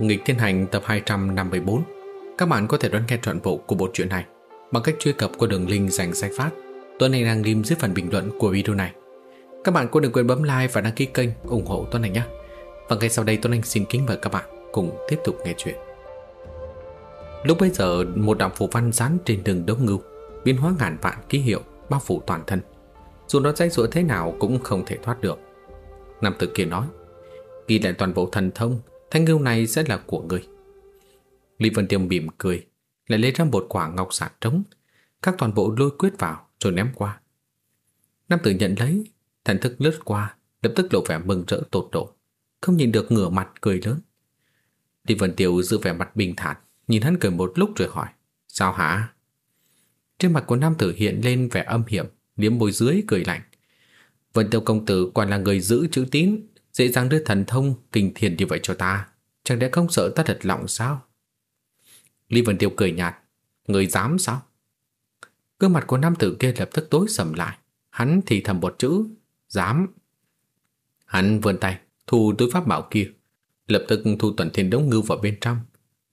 Nghịch Thiên Hành tập 254 Các bạn có thể đón nghe trọn bộ của bộ truyện này bằng cách truy cập qua đường link dành sách phát Tuấn Anh đang ghim dưới phần bình luận của video này. Các bạn cũng đừng quên bấm like và đăng ký kênh ủng hộ Tuấn Anh nhé. Và ngay sau đây, Tuấn Anh xin kính mời các bạn cùng tiếp tục nghe chuyện. Lúc bây giờ, một đạo phù văn dán trên đường đống ngưu, biến hóa ngàn vạn ký hiệu, bao phủ toàn thân. Dù nó dãy dụa thế nào cũng không thể thoát được. Nam tử kia nói, Ghi lại toàn bộ thần thông Thanh ngưu này sẽ là của ngươi. Lý Vân Tiêu mỉm cười, Lại lấy ra một quả ngọc sạn trống Các toàn bộ lôi quyết vào rồi ném qua. Nam tử nhận lấy, Thần thức lướt qua, Lập tức lộ vẻ mừng rỡ tột độ, Không nhìn được ngửa mặt cười lớn. Lý Vân Tiêu giữ vẻ mặt bình thản, Nhìn hắn cười một lúc rồi hỏi, Sao hả? Trên mặt của nam tử hiện lên vẻ âm hiểm, Liếm môi dưới cười lạnh. Vân Tiêu công tử quả là người giữ chữ tín Dễ dàng đưa thần thông kinh thiền như vậy cho ta, Chẳng lẽ không sợ ta thật lòng sao? Lý Vân Tiêu cười nhạt, Người dám sao? Gương mặt của nam tử kia lập tức tối sầm lại, Hắn thì thầm một chữ, Dám. Hắn vươn tay, thu túi pháp bảo kia, Lập tức thu tuần thiên đống ngư vào bên trong,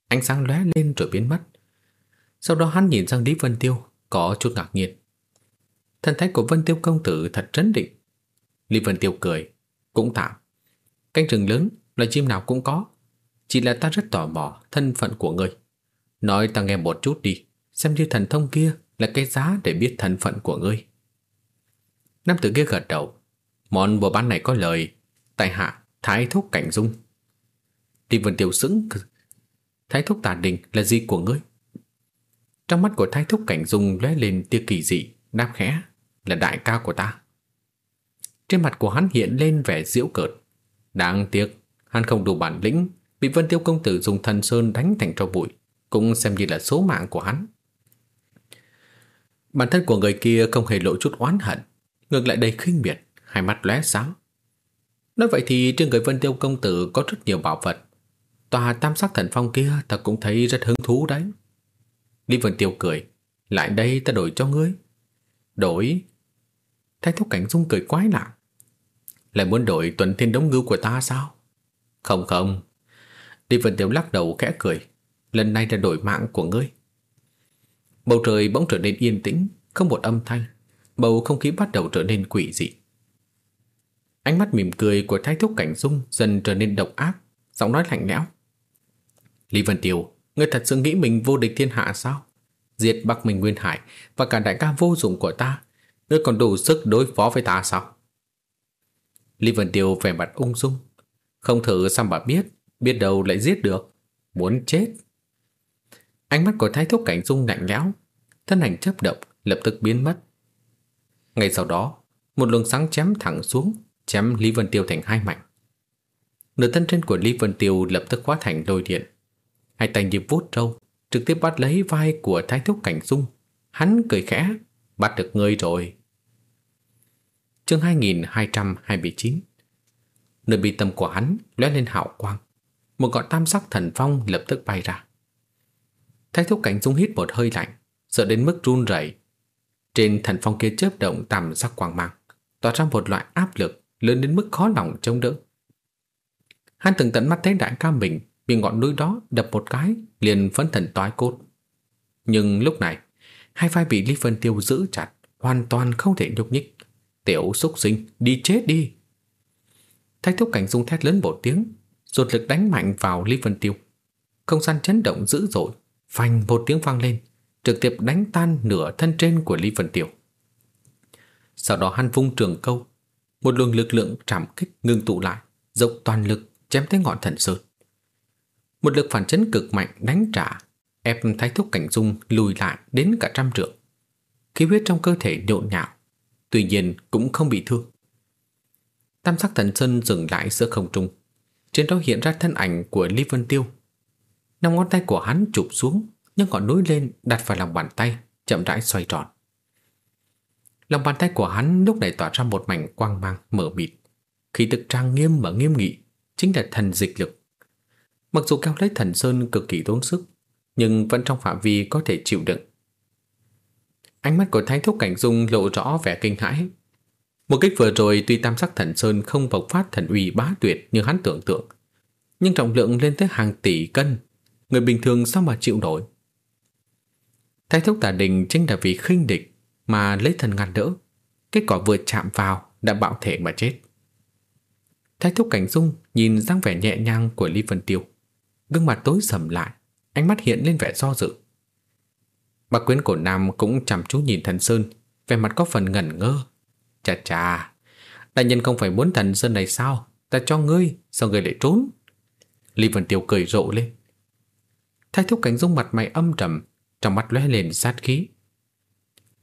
Ánh sáng lóe lên rồi biến mất. Sau đó hắn nhìn sang Lý Vân Tiêu, Có chút ngạc nhiên. Thần thái của Vân Tiêu công tử thật trấn định. Lý Vân Tiêu cười, Cũng tạm Cánh rừng lớn, loài chim nào cũng có. Chỉ là ta rất tò mò thân phận của ngươi. Nói ta nghe một chút đi, xem như thần thông kia là cái giá để biết thân phận của ngươi. Nam tử kia gật đầu. Món bộ bán này có lời, tại hạ thái thúc cảnh dung. Đi vườn tiểu sững Thái thúc tà đình là gì của ngươi? Trong mắt của thái thúc cảnh dung lóe lên tia kỳ dị, đáp khẽ là đại ca của ta. Trên mặt của hắn hiện lên vẻ diễu cợt. Đáng tiếc, hắn không đủ bản lĩnh, bị Vân Tiêu công tử dùng thần sơn đánh thành tro bụi, cũng xem như là số mạng của hắn. Bản thân của người kia không hề lộ chút oán hận, ngược lại đầy khinh miệt, hai mắt lóe sáng. Nói vậy thì trên người Vân Tiêu công tử có rất nhiều bảo vật. Tòa tam sắc thần phong kia ta cũng thấy rất hứng thú đấy. Lý Vân Tiêu cười, lại đây ta đổi cho ngươi. Đổi? Thái thúc cảnh dung cười quái lạ. Lại muốn đổi tuần thiên đống ngưu của ta sao? Không không. Đi Vân Tiêu lắc đầu khẽ cười. Lần này là đổi mạng của ngươi. Bầu trời bỗng trở nên yên tĩnh, Không một âm thanh. Bầu không khí bắt đầu trở nên quỷ dị. Ánh mắt mỉm cười của thái thúc cảnh dung Dần trở nên độc ác, Giọng nói lạnh lẽo. Lý Vân Tiêu Ngươi thật sự nghĩ mình vô địch thiên hạ sao? Diệt Bắc Minh Nguyên Hải Và cả đại ca vô dụng của ta, Ngươi còn đủ sức đối phó với ta sao? Lý Vân Tiêu vẻ mặt ung dung. Không thử sao bà biết, biết đâu lại giết được. Muốn chết. Ánh mắt của thái thúc cảnh dung lạnh lẽo, thân ảnh chấp động, lập tức biến mất. Ngay sau đó, một luồng sáng chém thẳng xuống, chém Lý Vân Tiêu thành hai mảnh. Nửa thân trên của Lý Vân Tiêu lập tức hóa thành lôi điện. Hai tay như vuốt trâu, trực tiếp bắt lấy vai của thái thúc cảnh dung. Hắn cười khẽ, bắt được ngươi rồi chương 2229 Nơi bi tâm của hắn lóe lên hào quang. Một ngọn tam sắc thần phong lập tức bay ra. Thái thúc cảnh dung hít một hơi lạnh, Sợ đến mức run rẩy. Trên thần phong kia chớp động tam sắc quang mang, Tỏa ra một loại áp lực Lớn đến mức khó lòng chống đỡ. Hắn từng tận mắt thấy đại ca mình Bị ngọn núi đó đập một cái, Liền phấn thần toái cốt. Nhưng lúc này, Hai vai bị Lý Vân Tiêu giữ chặt, Hoàn toàn không thể nhúc nhích. Tiểu xúc sinh, đi chết đi. Thách thúc cảnh dung thét lớn một tiếng, ruột lực đánh mạnh vào Lý Vân Tiêu. Không gian chấn động dữ dội, phanh một tiếng vang lên, trực tiếp đánh tan nửa thân trên của Lý Vân Tiêu. Sau đó hắn vung trường câu, một luồng lực lượng trảm kích ngưng tụ lại, dốc toàn lực chém tới ngọn thần sơn. Một lực phản chấn cực mạnh đánh trả, ép thái thúc cảnh dung lùi lại đến cả trăm trượng. Khí huyết trong cơ thể nhộn nhạo, tuy nhiên cũng không bị thương. Tam sắc thần sơn dừng lại giữa không trung. Trên đó hiện ra thân ảnh của Lý Vân Tiêu. Năm ngón tay của hắn chụp xuống, nhưng ngọn núi lên đặt vào lòng bàn tay, chậm rãi xoay tròn. Lòng bàn tay của hắn lúc này tỏa ra một mảnh quang mang mở mịt. Khí tức trang nghiêm mà nghiêm nghị, chính là thần dịch lực. Mặc dù kéo lấy thần sơn cực kỳ tốn sức, nhưng vẫn trong phạm vi có thể chịu đựng. Ánh mắt của Thái Thúc Cảnh Dung lộ rõ vẻ kinh hãi. Một kích vừa rồi tuy tam sắc thần sơn không bộc phát thần uy bá tuyệt như hắn tưởng tượng, nhưng trọng lượng lên tới hàng tỷ cân, người bình thường sao mà chịu nổi. Thái thúc tả đình chính là vì khinh địch mà lấy thần ngăn đỡ, kết quả vừa chạm vào đã bạo thể mà chết. Thái thúc cảnh dung nhìn dáng vẻ nhẹ nhàng của Lý Vân Tiêu, gương mặt tối sầm lại, ánh mắt hiện lên vẻ do dự. Bác quyến cổ nam cũng chăm chú nhìn thần Sơn, vẻ mặt có phần ngẩn ngơ. Chà chà, đại nhân không phải muốn thần Sơn này sao? Ta cho ngươi, sao ngươi lại trốn? Lý Vân Tiêu cười rộ lên. Thái thúc cánh dung mặt mày âm trầm, trong mắt lóe lên sát khí.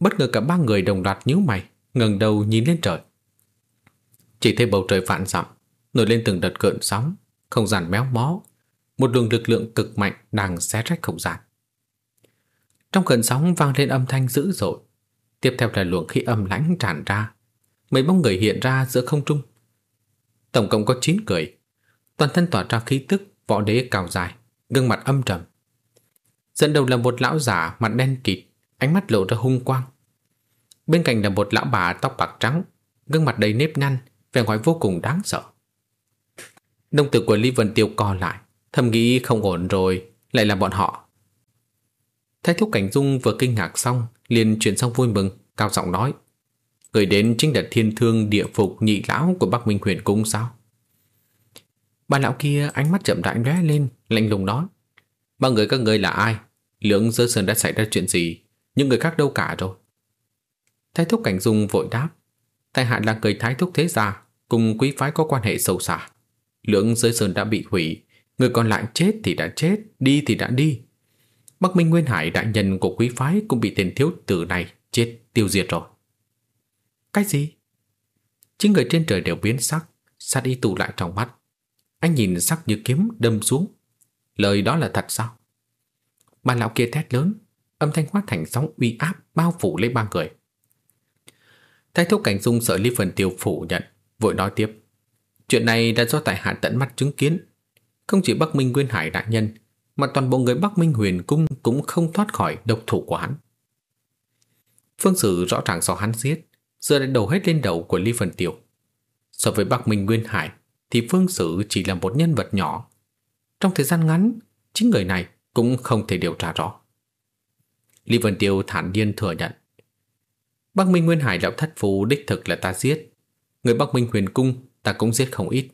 Bất ngờ cả ba người đồng loạt nhíu mày, ngẩng đầu nhìn lên trời. Chỉ thấy bầu trời vạn dặm nổi lên từng đợt cơn sóng, không gian méo mó, một luồng lực lượng cực mạnh đang xé rách không gian. Trong cơn sóng vang lên âm thanh dữ dội, tiếp theo là luồng khí âm lãnh tràn ra, mấy bóng người hiện ra giữa không trung. Tổng cộng có 9 người, toàn thân tỏa ra khí tức võ đế cao dài, gương mặt âm trầm. Dẫn đầu là một lão giả mặt đen kịt, ánh mắt lộ ra hung quang. Bên cạnh là một lão bà tóc bạc trắng, gương mặt đầy nếp nhăn, vẻ ngoài vô cùng đáng sợ. Đông tử của Lý Vân Tiêu co lại, thầm nghĩ không ổn rồi, lại là bọn họ. Thái thúc cảnh dung vừa kinh ngạc xong, liền chuyển sang vui mừng, cao giọng nói. Người đến chính là thiên thương địa phục nhị lão của Bắc Minh huyền cung sao? Bà lão kia ánh mắt chậm rãi lóe lên, lạnh lùng nói. Ba người các người là ai? Lưỡng dơ sơn đã xảy ra chuyện gì? Những người khác đâu cả rồi? Thái thúc cảnh dung vội đáp. Tại hạ là người thái thúc thế gia, cùng quý phái có quan hệ sâu xa. Lưỡng giới sơn đã bị hủy, người còn lại chết thì đã chết, đi thì đã đi. Bắc Minh Nguyên Hải đại nhân của quý phái cũng bị tên thiếu tử này chết tiêu diệt rồi. Cái gì? Chính người trên trời đều biến sắc, sát y tụ lại trong mắt. Anh nhìn sắc như kiếm đâm xuống. Lời đó là thật sao? Bà lão kia thét lớn, âm thanh hóa thành sóng uy áp bao phủ lấy ba người. Thái thúc cảnh dung sợ Lý Phần Tiêu phủ nhận, vội nói tiếp. Chuyện này đã do tại hạ tận mắt chứng kiến. Không chỉ Bắc Minh Nguyên Hải đại nhân, mà toàn bộ người Bắc Minh Huyền Cung cũng không thoát khỏi độc thủ của hắn. Phương Sử rõ ràng do hắn giết, giờ đã đổ hết lên đầu của Lý Phần Tiêu. So với Bắc Minh Nguyên Hải, thì Phương Sử chỉ là một nhân vật nhỏ. Trong thời gian ngắn, chính người này cũng không thể điều tra rõ. Lý Vân Tiêu thản nhiên thừa nhận. Bắc Minh Nguyên Hải lão thất phù đích thực là ta giết. Người Bắc Minh Huyền Cung ta cũng giết không ít.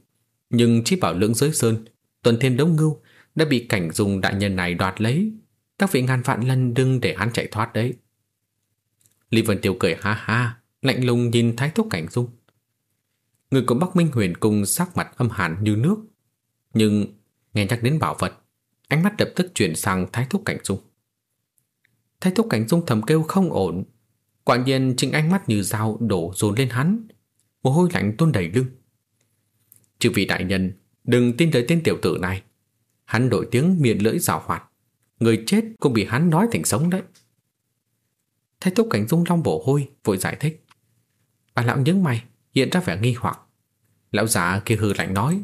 Nhưng chỉ bảo lưỡng giới sơn, tuần thiên đống ngưu đã bị cảnh dùng đại nhân này đoạt lấy. Các vị ngàn vạn lần đừng để hắn chạy thoát đấy. Lý Vân Tiêu cười ha ha, lạnh lùng nhìn thái thúc cảnh dung. Người của Bắc Minh Huyền Cung sắc mặt âm hàn như nước. Nhưng nghe nhắc đến bảo vật, ánh mắt lập tức chuyển sang thái thúc cảnh dung. Thái thúc cảnh dung thầm kêu không ổn. Quả nhiên chính ánh mắt như dao đổ dồn lên hắn. Mồ hôi lạnh tuôn đầy lưng. Chư vị đại nhân, đừng tin lời tên tiểu tử này. Hắn đổi tiếng miệng lưỡi rào hoạt. Người chết cũng bị hắn nói thành sống đấy. Thái thúc cảnh dung long bổ hôi, vội giải thích. Bà lão nhướng mày, hiện ra vẻ nghi hoặc. Lão giả kia hư lạnh nói.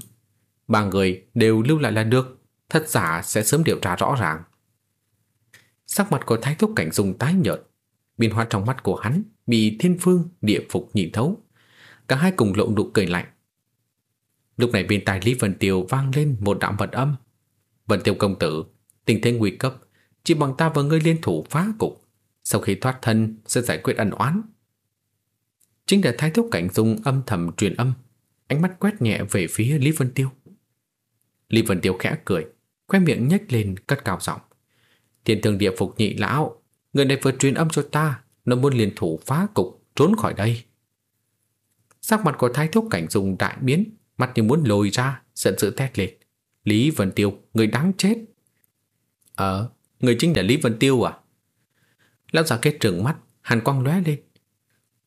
Ba người đều lưu lại là được, thất giả sẽ sớm điều tra rõ ràng. Sắc mặt của thái thúc cảnh dung tái nhợt, biến hóa trong mắt của hắn bị thiên phương địa phục nhìn thấu. Cả hai cùng lộ nụ cười lạnh. Lúc này bên tai Lý Vân tiều vang lên một đạo vật âm. Vân Tiêu công tử, tình thế nguy cấp, chỉ bằng ta và ngươi liên thủ phá cục. Sau khi thoát thân sẽ giải quyết ân oán. Chính là thái thúc cảnh dung âm thầm truyền âm, ánh mắt quét nhẹ về phía Lý Vân Tiêu. Lý Vân Tiêu khẽ cười, khoe miệng nhếch lên cất cao giọng. Tiền thường địa phục nhị lão, người này vừa truyền âm cho ta, nó muốn liên thủ phá cục, trốn khỏi đây. Sắc mặt của thái thúc cảnh dung đại biến, Mắt như muốn lồi ra Giận dữ thét lên Lý Vân Tiêu, người đáng chết. Ờ, người chính là Lý Vân Tiêu à? Lão già kết trừng mắt Hàn quang lóe lên.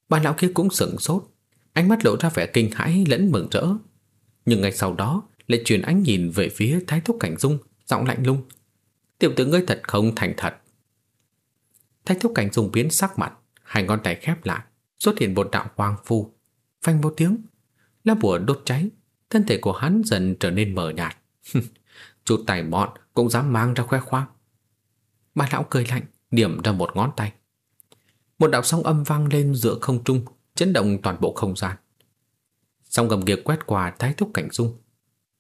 Bà lão kia cũng sững sốt Ánh mắt lộ ra vẻ kinh hãi lẫn mừng rỡ. Nhưng ngay sau đó lại chuyển ánh nhìn về phía Thái Thúc Cảnh Dung Giọng lạnh lung Tiểu tử ngươi thật không thành thật. Thái Thúc Cảnh Dung biến sắc mặt Hai ngón tay khép lại Xuất hiện một đạo quang phu. Phanh một tiếng Lá bùa đốt cháy Thân thể của hắn dần trở nên mờ nhạt. Chút tài bọn cũng dám mang ra khoe khoang. Bà lão cười lạnh Điểm ra một ngón tay. Một đạo sóng âm vang lên giữa không trung Chấn động toàn bộ không gian. Sóng gầm kia quét qua thái thúc cảnh dung.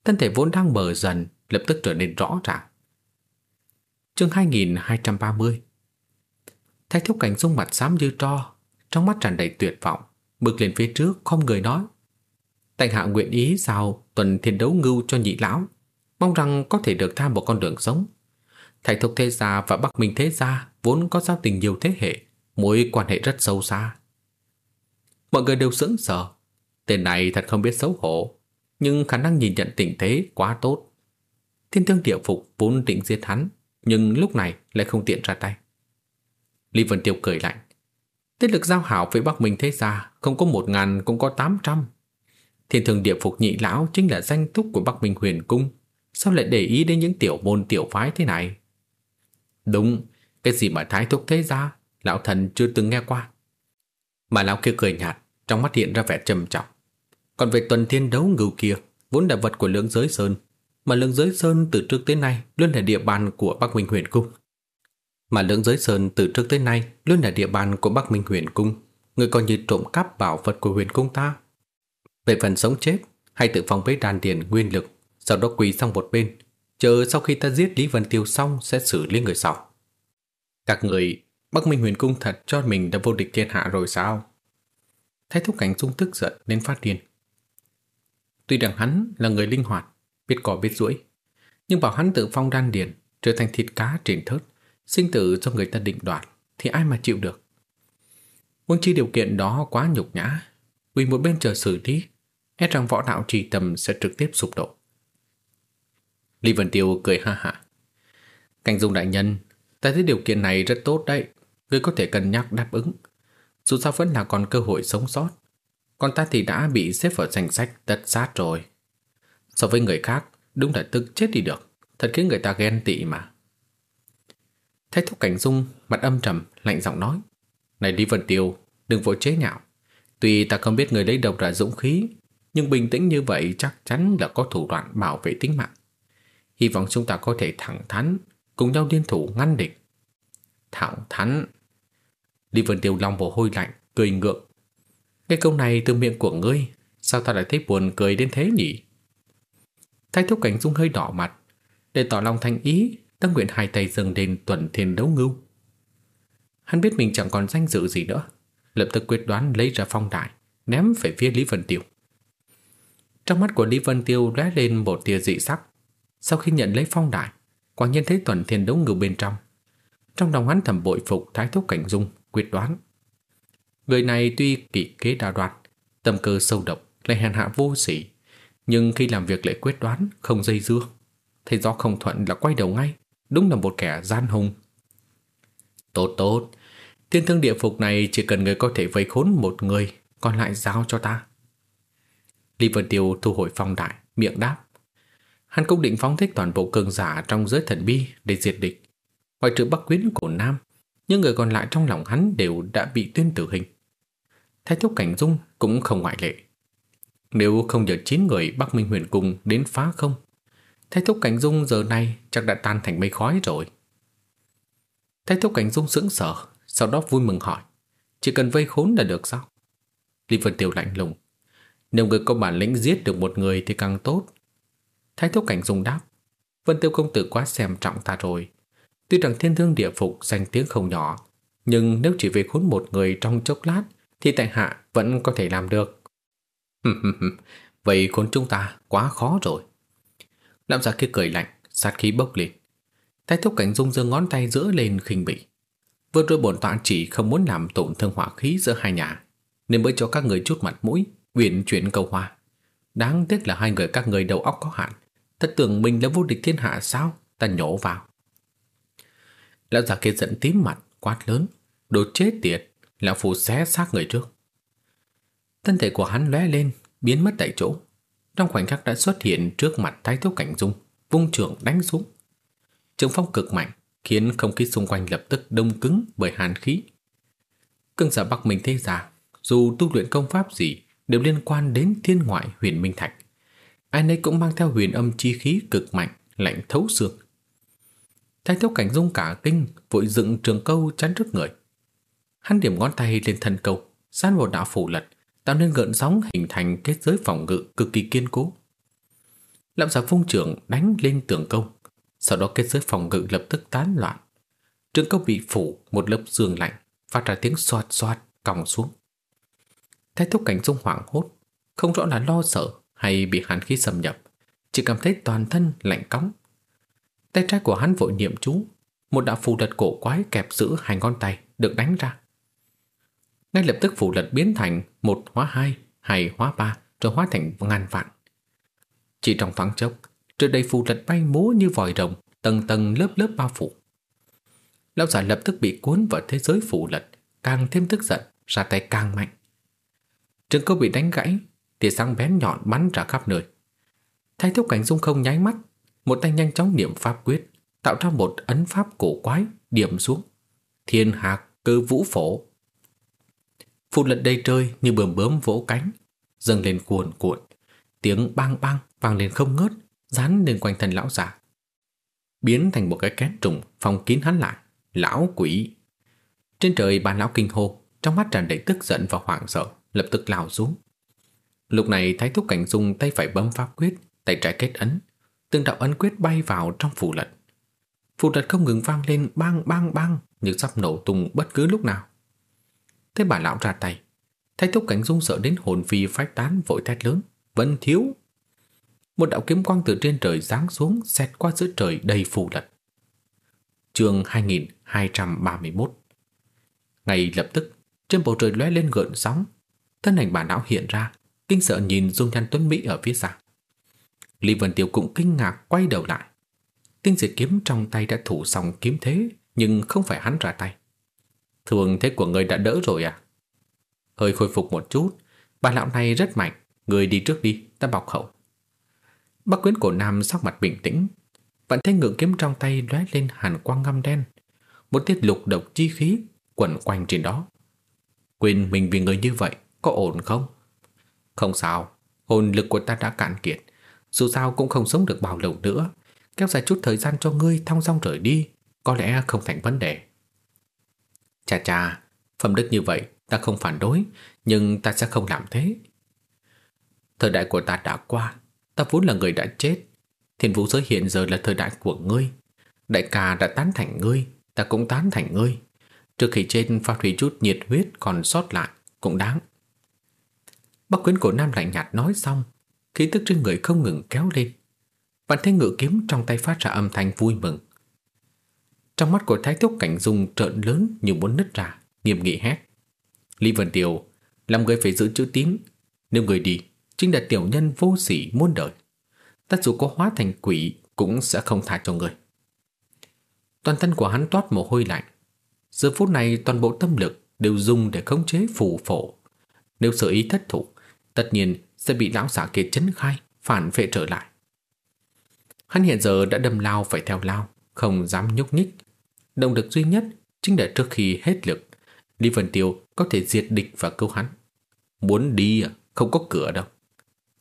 Thân thể vốn đang mở dần lập tức trở nên rõ ràng. Chương 2230 Thái thúc cảnh dung mặt xám như tro, trong mắt tràn đầy tuyệt vọng, bước lên phía trước không người nói. Tài hạ nguyện ý giao tuần thiên đấu ngưu cho nhị lão, mong rằng có thể được tham một con đường sống. thạch thục thế gia và Bắc Minh thế gia vốn có giao tình nhiều thế hệ, mối quan hệ rất sâu xa. Mọi người đều sững sờ, tên này thật không biết xấu hổ, nhưng khả năng nhìn nhận tình thế quá tốt. Thiên thương địa phục vốn định giết hắn, nhưng lúc này lại không tiện ra tay. Lý Vân Tiêu cười lạnh. Tiết lực giao hảo với Bắc Minh thế gia không có một ngàn cũng có tám trăm. Thiên thường địa phục nhị lão chính là danh túc của Bắc Minh huyền cung. Sao lại để ý đến những tiểu môn tiểu phái thế này? Đúng, cái gì mà thái thúc thế ra, lão thần chưa từng nghe qua. Mà lão kia cười nhạt, trong mắt hiện ra vẻ trầm trọng. Còn về tuần thiên đấu ngưu kia, vốn là vật của lưỡng giới sơn, mà lưỡng giới sơn từ trước tới nay luôn là địa bàn của Bắc Minh huyền cung. Mà lưỡng giới sơn từ trước tới nay luôn là địa bàn của Bắc Minh huyền cung, người coi như trộm cắp bảo vật của huyền cung ta. Về phần sống chết, hay tự phòng với đàn điền nguyên lực, sau đó quỳ sang một bên, chờ sau khi ta giết Lý Vân Tiêu xong sẽ xử lý người sau. Các người, Bắc Minh huyền cung thật cho mình đã vô địch thiên hạ rồi sao? Thái thúc cảnh dung tức giận nên phát điên. Tuy rằng hắn là người linh hoạt, biết cỏ biết rũi, nhưng bảo hắn tự phong đan điền, trở thành thịt cá trên thớt, sinh tử cho người ta định đoạt, thì ai mà chịu được. Quân chi điều kiện đó quá nhục nhã, vì một bên chờ xử lý, e rằng võ đạo trì tầm sẽ trực tiếp sụp đổ. Lý Vân Tiêu cười ha ha. Cảnh dung đại nhân, ta thấy điều kiện này rất tốt đấy, ngươi có thể cân nhắc đáp ứng. Dù sao vẫn là còn cơ hội sống sót, còn ta thì đã bị xếp vào danh sách tất sát rồi. So với người khác, đúng là tức chết đi được, thật khiến người ta ghen tị mà. Thái thúc cảnh dung, mặt âm trầm, lạnh giọng nói. Này Lý Vân Tiêu, đừng vội chế nhạo. Tuy ta không biết người lấy độc ra dũng khí, nhưng bình tĩnh như vậy chắc chắn là có thủ đoạn bảo vệ tính mạng. Hy vọng chúng ta có thể thẳng thắn, cùng nhau liên thủ ngăn địch. Thẳng thắn. Lý Vân Tiêu lòng mồ hôi lạnh, cười ngượng. Cái câu này từ miệng của ngươi, sao ta lại thấy buồn cười đến thế nhỉ? Thái thúc cảnh dung hơi đỏ mặt, để tỏ lòng thành ý, Tâm nguyện hai tay dâng lên tuần thiên đấu ngưu. Hắn biết mình chẳng còn danh dự gì nữa, lập tức quyết đoán lấy ra phong đại, ném về phía Lý Vân Tiêu. Trong mắt của Lý Vân Tiêu lóe lên một tia dị sắc. Sau khi nhận lấy phong đại, quả nhiên thấy tuần thiên đấu ngự bên trong. Trong lòng hắn thầm bội phục thái thúc cảnh dung, quyết đoán. Người này tuy kỵ kế đa đoạt, tâm cơ sâu độc, lại hèn hạ vô sỉ, nhưng khi làm việc lại quyết đoán, không dây dưa. Thấy do không thuận là quay đầu ngay, Đúng là một kẻ gian hùng. Tốt tốt Thiên thương địa phục này chỉ cần người có thể vây khốn một người Còn lại giao cho ta Lý Vân Tiêu thu hồi phong đại Miệng đáp Hắn cũng định phóng thích toàn bộ cường giả trong giới thần bi Để diệt địch Ngoài trừ Bắc Quyến của Nam Những người còn lại trong lòng hắn đều đã bị tuyên tử hình Thái thúc cảnh dung cũng không ngoại lệ Nếu không nhờ 9 người Bắc Minh huyền cùng đến phá không Thái thúc cảnh dung giờ này chắc đã tan thành mây khói rồi. Thái thúc cảnh dung sững sờ, sau đó vui mừng hỏi. Chỉ cần vây khốn là được sao? Lý Vân Tiêu lạnh lùng. Nếu người có bản lĩnh giết được một người thì càng tốt. Thái thúc cảnh dung đáp. Vân Tiêu công tử quá xem trọng ta rồi. Tuy rằng thiên thương địa phục danh tiếng không nhỏ, nhưng nếu chỉ về khốn một người trong chốc lát thì tại hạ vẫn có thể làm được. Vậy khốn chúng ta quá khó rồi. Lão già kia cười lạnh, sát khí bốc lên. Thái thúc cảnh dung giơ ngón tay giữa lên khinh bỉ. Vừa rồi bổn tọa chỉ không muốn làm tổn thương hỏa khí giữa hai nhà, nên mới cho các người chút mặt mũi, uyển chuyển cầu hoa. Đáng tiếc là hai người các người đầu óc có hạn, thật tưởng mình là vô địch thiên hạ sao? Ta nhổ vào. Lão già kia giận tím mặt, quát lớn, đồ chết tiệt, lão phù xé xác người trước. Thân thể của hắn lóe lên, biến mất tại chỗ trong khoảnh khắc đã xuất hiện trước mặt Thái Thúc Cảnh Dung, vung trường đánh xuống. Trường phong cực mạnh, khiến không khí xung quanh lập tức đông cứng bởi hàn khí. Cương giả Bắc mình thế giả, dù tu luyện công pháp gì, đều liên quan đến thiên ngoại huyền minh thạch. Ai nấy cũng mang theo huyền âm chi khí cực mạnh, lạnh thấu xương. Thái thiếu Cảnh Dung cả kinh, vội dựng trường câu chắn trước người. Hắn điểm ngón tay lên thân câu, sát một đạo phủ lật, tạo nên gợn sóng hình thành kết giới phòng ngự cực kỳ kiên cố. Lão giả vung trường đánh lên tường công, sau đó kết giới phòng ngự lập tức tán loạn. Trường câu bị phủ một lớp sương lạnh, phát ra tiếng xoạt xoạt còng xuống. Thái thúc cảnh dung hoảng hốt, không rõ là lo sợ hay bị hàn khí xâm nhập, chỉ cảm thấy toàn thân lạnh cóng. Tay trái của hắn vội niệm chú, một đạo phù lật cổ quái kẹp giữ hai ngón tay được đánh ra. Ngay lập tức phù lật biến thành một hóa hai, hai hóa ba, rồi hóa thành ngàn vạn. Chỉ trong thoáng chốc, trước đây phù lật bay múa như vòi rồng, tầng tầng lớp lớp bao phủ. Lão giả lập tức bị cuốn vào thế giới phù lật, càng thêm tức giận, ra tay càng mạnh. Trường câu bị đánh gãy, tia sáng bén nhọn bắn ra khắp nơi. Thái thúc cảnh dung không nháy mắt, một tay nhanh chóng niệm pháp quyết, tạo ra một ấn pháp cổ quái điểm xuống. Thiên hạc cơ vũ phổ. Phụt lật đầy trời như bướm bướm vỗ cánh, dâng lên cuồn cuộn, tiếng bang bang vang lên không ngớt, dán lên quanh thân lão già. Biến thành một cái két trùng phòng kín hắn lại, lão quỷ. Trên trời bà lão kinh hô, trong mắt tràn đầy tức giận và hoảng sợ, lập tức lao xuống. Lúc này Thái Thúc Cảnh Dung tay phải bấm pháp quyết, tay trái kết ấn, từng đạo ấn quyết bay vào trong phù lật. Phù lật không ngừng vang lên bang bang bang như sắp nổ tung bất cứ lúc nào. Thế bà lão ra tay, Thái Thúc Cảnh Dung sợ đến hồn phi phách tán vội thét lớn, vẫn thiếu. Một đạo kiếm quang từ trên trời giáng xuống xẹt qua giữa trời đầy phù lật. Chương 2231 Ngay lập tức, trên bầu trời lóe lên gợn sóng, thân hình bà lão hiện ra, kinh sợ nhìn dung nhan tuấn Mỹ ở phía xa. Lý Vân Tiêu cũng kinh ngạc quay đầu lại. Tinh diệt kiếm trong tay đã thủ xong kiếm thế, nhưng không phải hắn ra tay. Thường thế của người đã đỡ rồi à? Hơi khôi phục một chút, bà lão này rất mạnh, người đi trước đi, ta bọc hậu. Bác quyến cổ nam sắc mặt bình tĩnh, vẫn thấy ngự kiếm trong tay lóe lên hàn quang ngăm đen, một tiết lục độc chi khí quẩn quanh trên đó. Quên mình vì người như vậy, có ổn không? Không sao, hồn lực của ta đã cạn kiệt, dù sao cũng không sống được bao lâu nữa, kéo dài chút thời gian cho ngươi thong dong rời đi, có lẽ không thành vấn đề. Chà chà, phẩm đức như vậy ta không phản đối, nhưng ta sẽ không làm thế. Thời đại của ta đã qua, ta vốn là người đã chết. Thiên vũ giới hiện giờ là thời đại của ngươi. Đại ca đã tán thành ngươi, ta cũng tán thành ngươi. Trước khi trên pha thủy chút nhiệt huyết còn sót lại, cũng đáng. Bắc quyến cổ nam lạnh nhạt nói xong, khí tức trên người không ngừng kéo lên. Bạn thấy ngự kiếm trong tay phát ra âm thanh vui mừng. Trong mắt của Thái Thúc Cảnh Dung trợn lớn như muốn nứt ra, nghiêm nghị hét. Lý Vân điều làm người phải giữ chữ tín. Nếu người đi, chính là tiểu nhân vô sỉ muôn đời. Ta dù có hóa thành quỷ cũng sẽ không tha cho người. Toàn thân của hắn toát mồ hôi lạnh. Giờ phút này toàn bộ tâm lực đều dùng để khống chế phù phổ. Nếu sở ý thất thủ, tất nhiên sẽ bị lão giả kia chấn khai, phản vệ trở lại. Hắn hiện giờ đã đâm lao phải theo lao, không dám nhúc nhích. Động lực duy nhất chính là trước khi hết lực, Lý Vân Tiêu có thể diệt địch và cứu hắn. Muốn đi à, không có cửa đâu.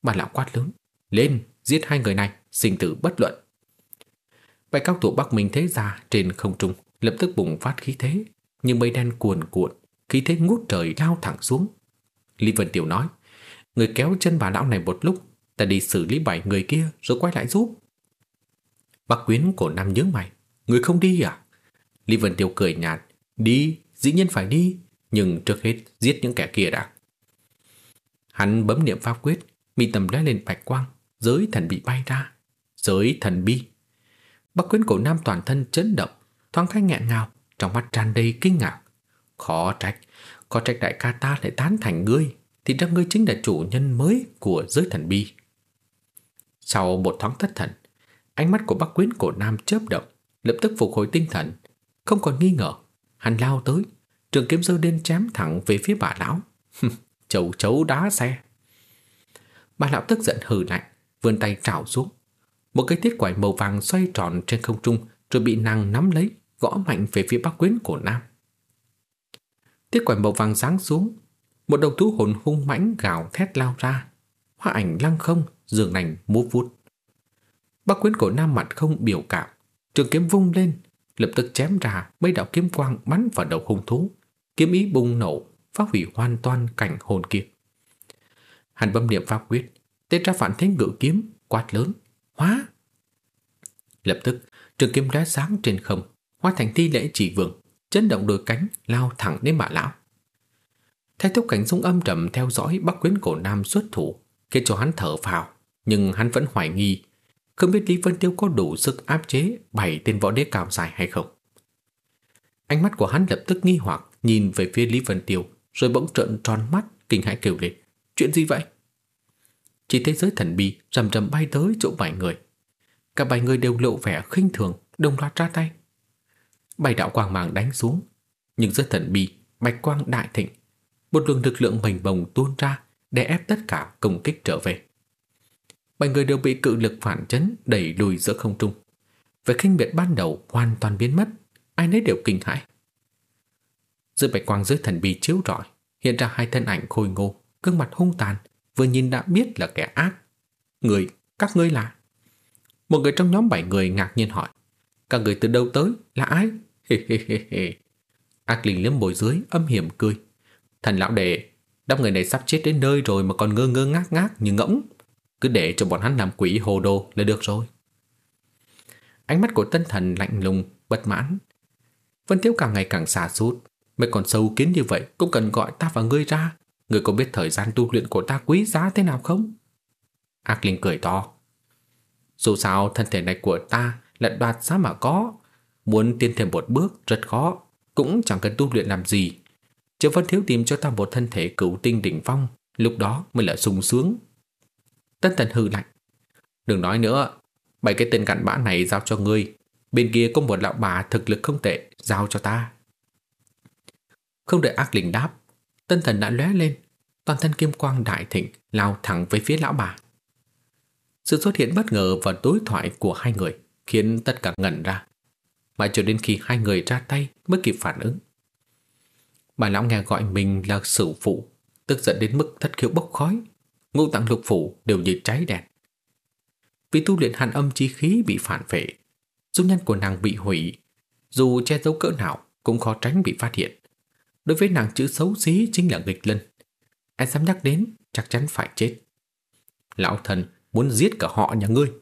Bà lão quát lớn, lên, giết hai người này, sinh tử bất luận. Bài cao thủ Bắc Minh thế ra trên không trung lập tức bùng phát khí thế, nhưng mây đen cuồn cuộn, khí thế ngút trời lao thẳng xuống. Lý Vân Tiêu nói, người kéo chân bà lão này một lúc, ta đi xử lý bảy người kia rồi quay lại giúp. Bác quyến cổ Nam nhớ mày, người không đi à? Lý Vân Tiêu cười nhạt, đi, dĩ nhiên phải đi, nhưng trước hết giết những kẻ kia đã. Hắn bấm niệm pháp quyết, mi tầm lóe lên bạch quang, giới thần bị bay ra, giới thần bi. Bác quyến cổ nam toàn thân chấn động, thoáng thấy nghẹn ngào, trong mắt tràn đầy kinh ngạc. Khó trách, khó trách đại ca ta lại tán thành ngươi, thì ra ngươi chính là chủ nhân mới của giới thần bi. Sau một thoáng thất thần, ánh mắt của bác quyến cổ nam chớp động, lập tức phục hồi tinh thần, không còn nghi ngờ, hắn lao tới, trường kiếm dơ đen chém thẳng về phía bà lão. Chầu chấu đá xe. Bà lão tức giận hừ lạnh, vươn tay trảo xuống. Một cái tiết quải màu vàng xoay tròn trên không trung rồi bị nàng nắm lấy, gõ mạnh về phía bác quyến cổ nam. tiết quải màu vàng giáng xuống, một đầu thú hồn hung mãnh gào thét lao ra, hoa ảnh lăng không, dường nành múa vút. Bác quyến cổ nam mặt không biểu cảm, trường kiếm vung lên, lập tức chém ra mấy đạo kiếm quang bắn vào đầu hung thú, kiếm ý bùng nổ, phá hủy hoàn toàn cảnh hồn kia. Hàn bấm niệm pháp quyết, tên ra phản thế ngự kiếm, quát lớn, hóa. Lập tức, trường kiếm lóe sáng trên không, hóa thành thi lễ chỉ vương, chấn động đôi cánh lao thẳng đến mạ lão. Thái thúc cảnh dung âm trầm theo dõi Bắc Quyến cổ Nam xuất thủ, khiến cho hắn thở phào, nhưng hắn vẫn hoài nghi, không biết Lý Vân Tiêu có đủ sức áp chế bảy tên võ đế cao dài hay không. Ánh mắt của hắn lập tức nghi hoặc nhìn về phía Lý Vân Tiêu, rồi bỗng trợn tròn mắt, kinh hãi kêu lên. Chuyện gì vậy? Chỉ thế giới thần bi rầm rầm bay tới chỗ bảy người. Cả bảy người đều lộ vẻ khinh thường, đồng loạt ra tay. Bảy đạo quang mang đánh xuống, nhưng giới thần bi, bạch quang đại thịnh, một luồng lực lượng mảnh bồng tuôn ra để ép tất cả công kích trở về. Bảy người đều bị cự lực phản chấn đẩy lùi giữa không trung. Về khinh biệt ban đầu hoàn toàn biến mất, ai nấy đều kinh hãi. Dưới bạch quang dưới thần bì chiếu rọi, hiện ra hai thân ảnh khôi ngô, gương mặt hung tàn, vừa nhìn đã biết là kẻ ác. Người, các ngươi là? Một người trong nhóm bảy người ngạc nhiên hỏi. Các người từ đâu tới? Là ai? Hê hê hê hê. Ác linh liếm bồi dưới, âm hiểm cười. Thần lão đệ, đám người này sắp chết đến nơi rồi mà còn ngơ ngơ ngác ngác như ngỗng. Cứ để cho bọn hắn làm quỷ hồ đồ là được rồi. Ánh mắt của tân thần lạnh lùng, bất mãn. Vân Tiếu càng ngày càng xả sút Mấy con sâu kiến như vậy cũng cần gọi ta và ngươi ra. Ngươi có biết thời gian tu luyện của ta quý giá thế nào không? Ác Linh cười to. Dù sao thân thể này của ta là đoạt giá mà có. Muốn tiến thêm một bước rất khó. Cũng chẳng cần tu luyện làm gì. Triệu Vân thiếu tìm cho ta một thân thể cửu tinh đỉnh phong. Lúc đó mới là sung sướng. Tân thần hư lạnh. Đừng nói nữa. Bảy cái tên cặn bã này giao cho ngươi. Bên kia có một lão bà thực lực không tệ. Giao cho ta. Không đợi ác linh đáp, tân thần đã lóe lên, toàn thân kim quang đại thịnh lao thẳng về phía lão bà. Sự xuất hiện bất ngờ và đối thoại của hai người khiến tất cả ngẩn ra, mãi cho đến khi hai người ra tay mới kịp phản ứng. Bà lão nghe gọi mình là sử phụ, tức giận đến mức thất khiếu bốc khói, ngũ tạng lục phủ đều như cháy đèn. Vì tu luyện hàn âm chi khí bị phản phệ, dung nhân của nàng bị hủy, dù che giấu cỡ nào cũng khó tránh bị phát hiện. Đối với nàng chữ xấu xí chính là nghịch lân. Ai dám nhắc đến chắc chắn phải chết. Lão thần muốn giết cả họ nhà ngươi.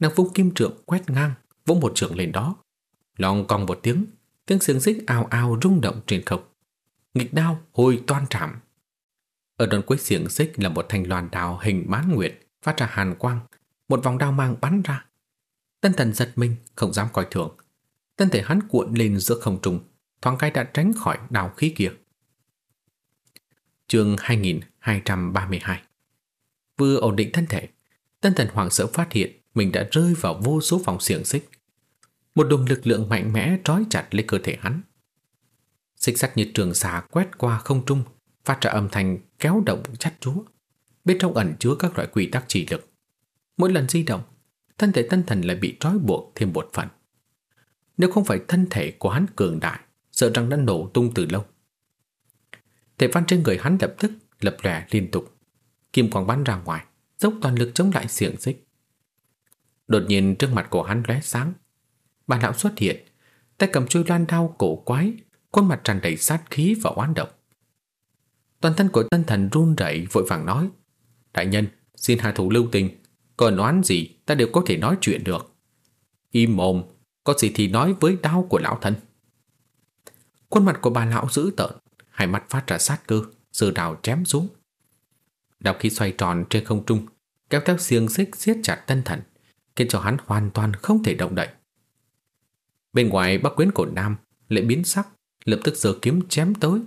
Nàng vung kim trượng quét ngang Vỗ một trượng lên đó. Lòng cong một tiếng Tiếng xiềng xích ào ào rung động trên không. Nghịch đao hồi toan trảm. Ở đòn cuối xiềng xích là một thanh loàn đào hình bán nguyệt Phát ra hàn quang Một vòng đao mang bắn ra. Tân thần giật mình không dám coi thường. Tân thể hắn cuộn lên giữa không trung thoáng cái đã tránh khỏi đào khí kia. Chương 2232 Vừa ổn định thân thể, tân thần hoàng sợ phát hiện mình đã rơi vào vô số vòng xiềng xích. Một đồng lực lượng mạnh mẽ trói chặt lấy cơ thể hắn. Xích sắc như trường xà quét qua không trung, phát ra âm thanh kéo động chắt chúa. Bên trong ẩn chứa các loại quỷ tắc chỉ lực. Mỗi lần di động, thân thể tân thần lại bị trói buộc thêm một phần. Nếu không phải thân thể của hắn cường đại, sợ rằng đã nổ tung từ lâu. Thể văn trên người hắn lập tức lập lòe liên tục. Kim quang bắn ra ngoài, dốc toàn lực chống lại xiềng xích. Đột nhiên trước mặt của hắn lóe sáng. Bà lão xuất hiện, tay cầm chuôi loan đao cổ quái, khuôn mặt tràn đầy sát khí và oán độc. Toàn thân của tân thần run rẩy vội vàng nói Đại nhân, xin hạ thủ lưu tình Còn oán gì ta đều có thể nói chuyện được Im mồm Có gì thì nói với đau của lão thân Khuôn mặt của bà lão dữ tợn, hai mắt phát ra sát cơ, giơ đào chém xuống. Đào khi xoay tròn trên không trung, kéo theo xiềng xích siết chặt tân thần, khiến cho hắn hoàn toàn không thể động đậy. Bên ngoài bắc quyến cổ nam lại biến sắc, lập tức giơ kiếm chém tới.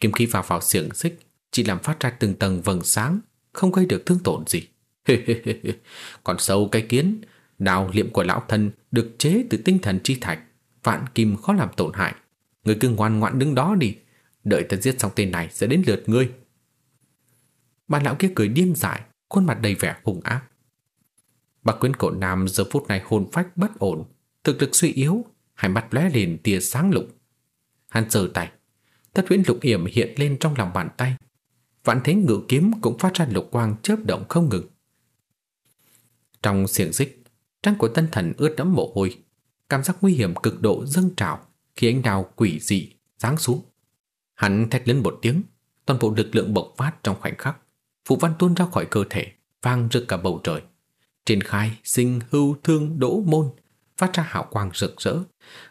Kiếm khí vào vào xiềng xích, chỉ làm phát ra từng tầng vầng sáng, không gây được thương tổn gì. Còn sâu cái kiến, đào liệm của lão thân được chế từ tinh thần chi thạch, vạn kim khó làm tổn hại. người cứ ngoan ngoãn đứng đó đi Đợi ta giết xong tên này sẽ đến lượt ngươi Bà lão kia cười điên dại Khuôn mặt đầy vẻ hung ác Bà quyến cổ nam giờ phút này hồn phách bất ổn Thực lực suy yếu Hai mắt lóe lên tia sáng lục. Hắn giơ tay. Thất huyễn lục yểm hiện lên trong lòng bàn tay. Vạn thế ngự kiếm cũng phát ra lục quang chớp động không ngừng. Trong xiềng xích Trăng của tân thần ướt đẫm mồ hôi. Cảm giác nguy hiểm cực độ dâng trào khi ánh đào quỷ dị giáng xuống. Hắn thét lên một tiếng, toàn bộ lực lượng bộc phát trong khoảnh khắc, phù văn tuôn ra khỏi cơ thể, vang rực cả bầu trời. Trên khai, sinh, hưu, thương, đỗ, môn phát ra hào quang rực rỡ,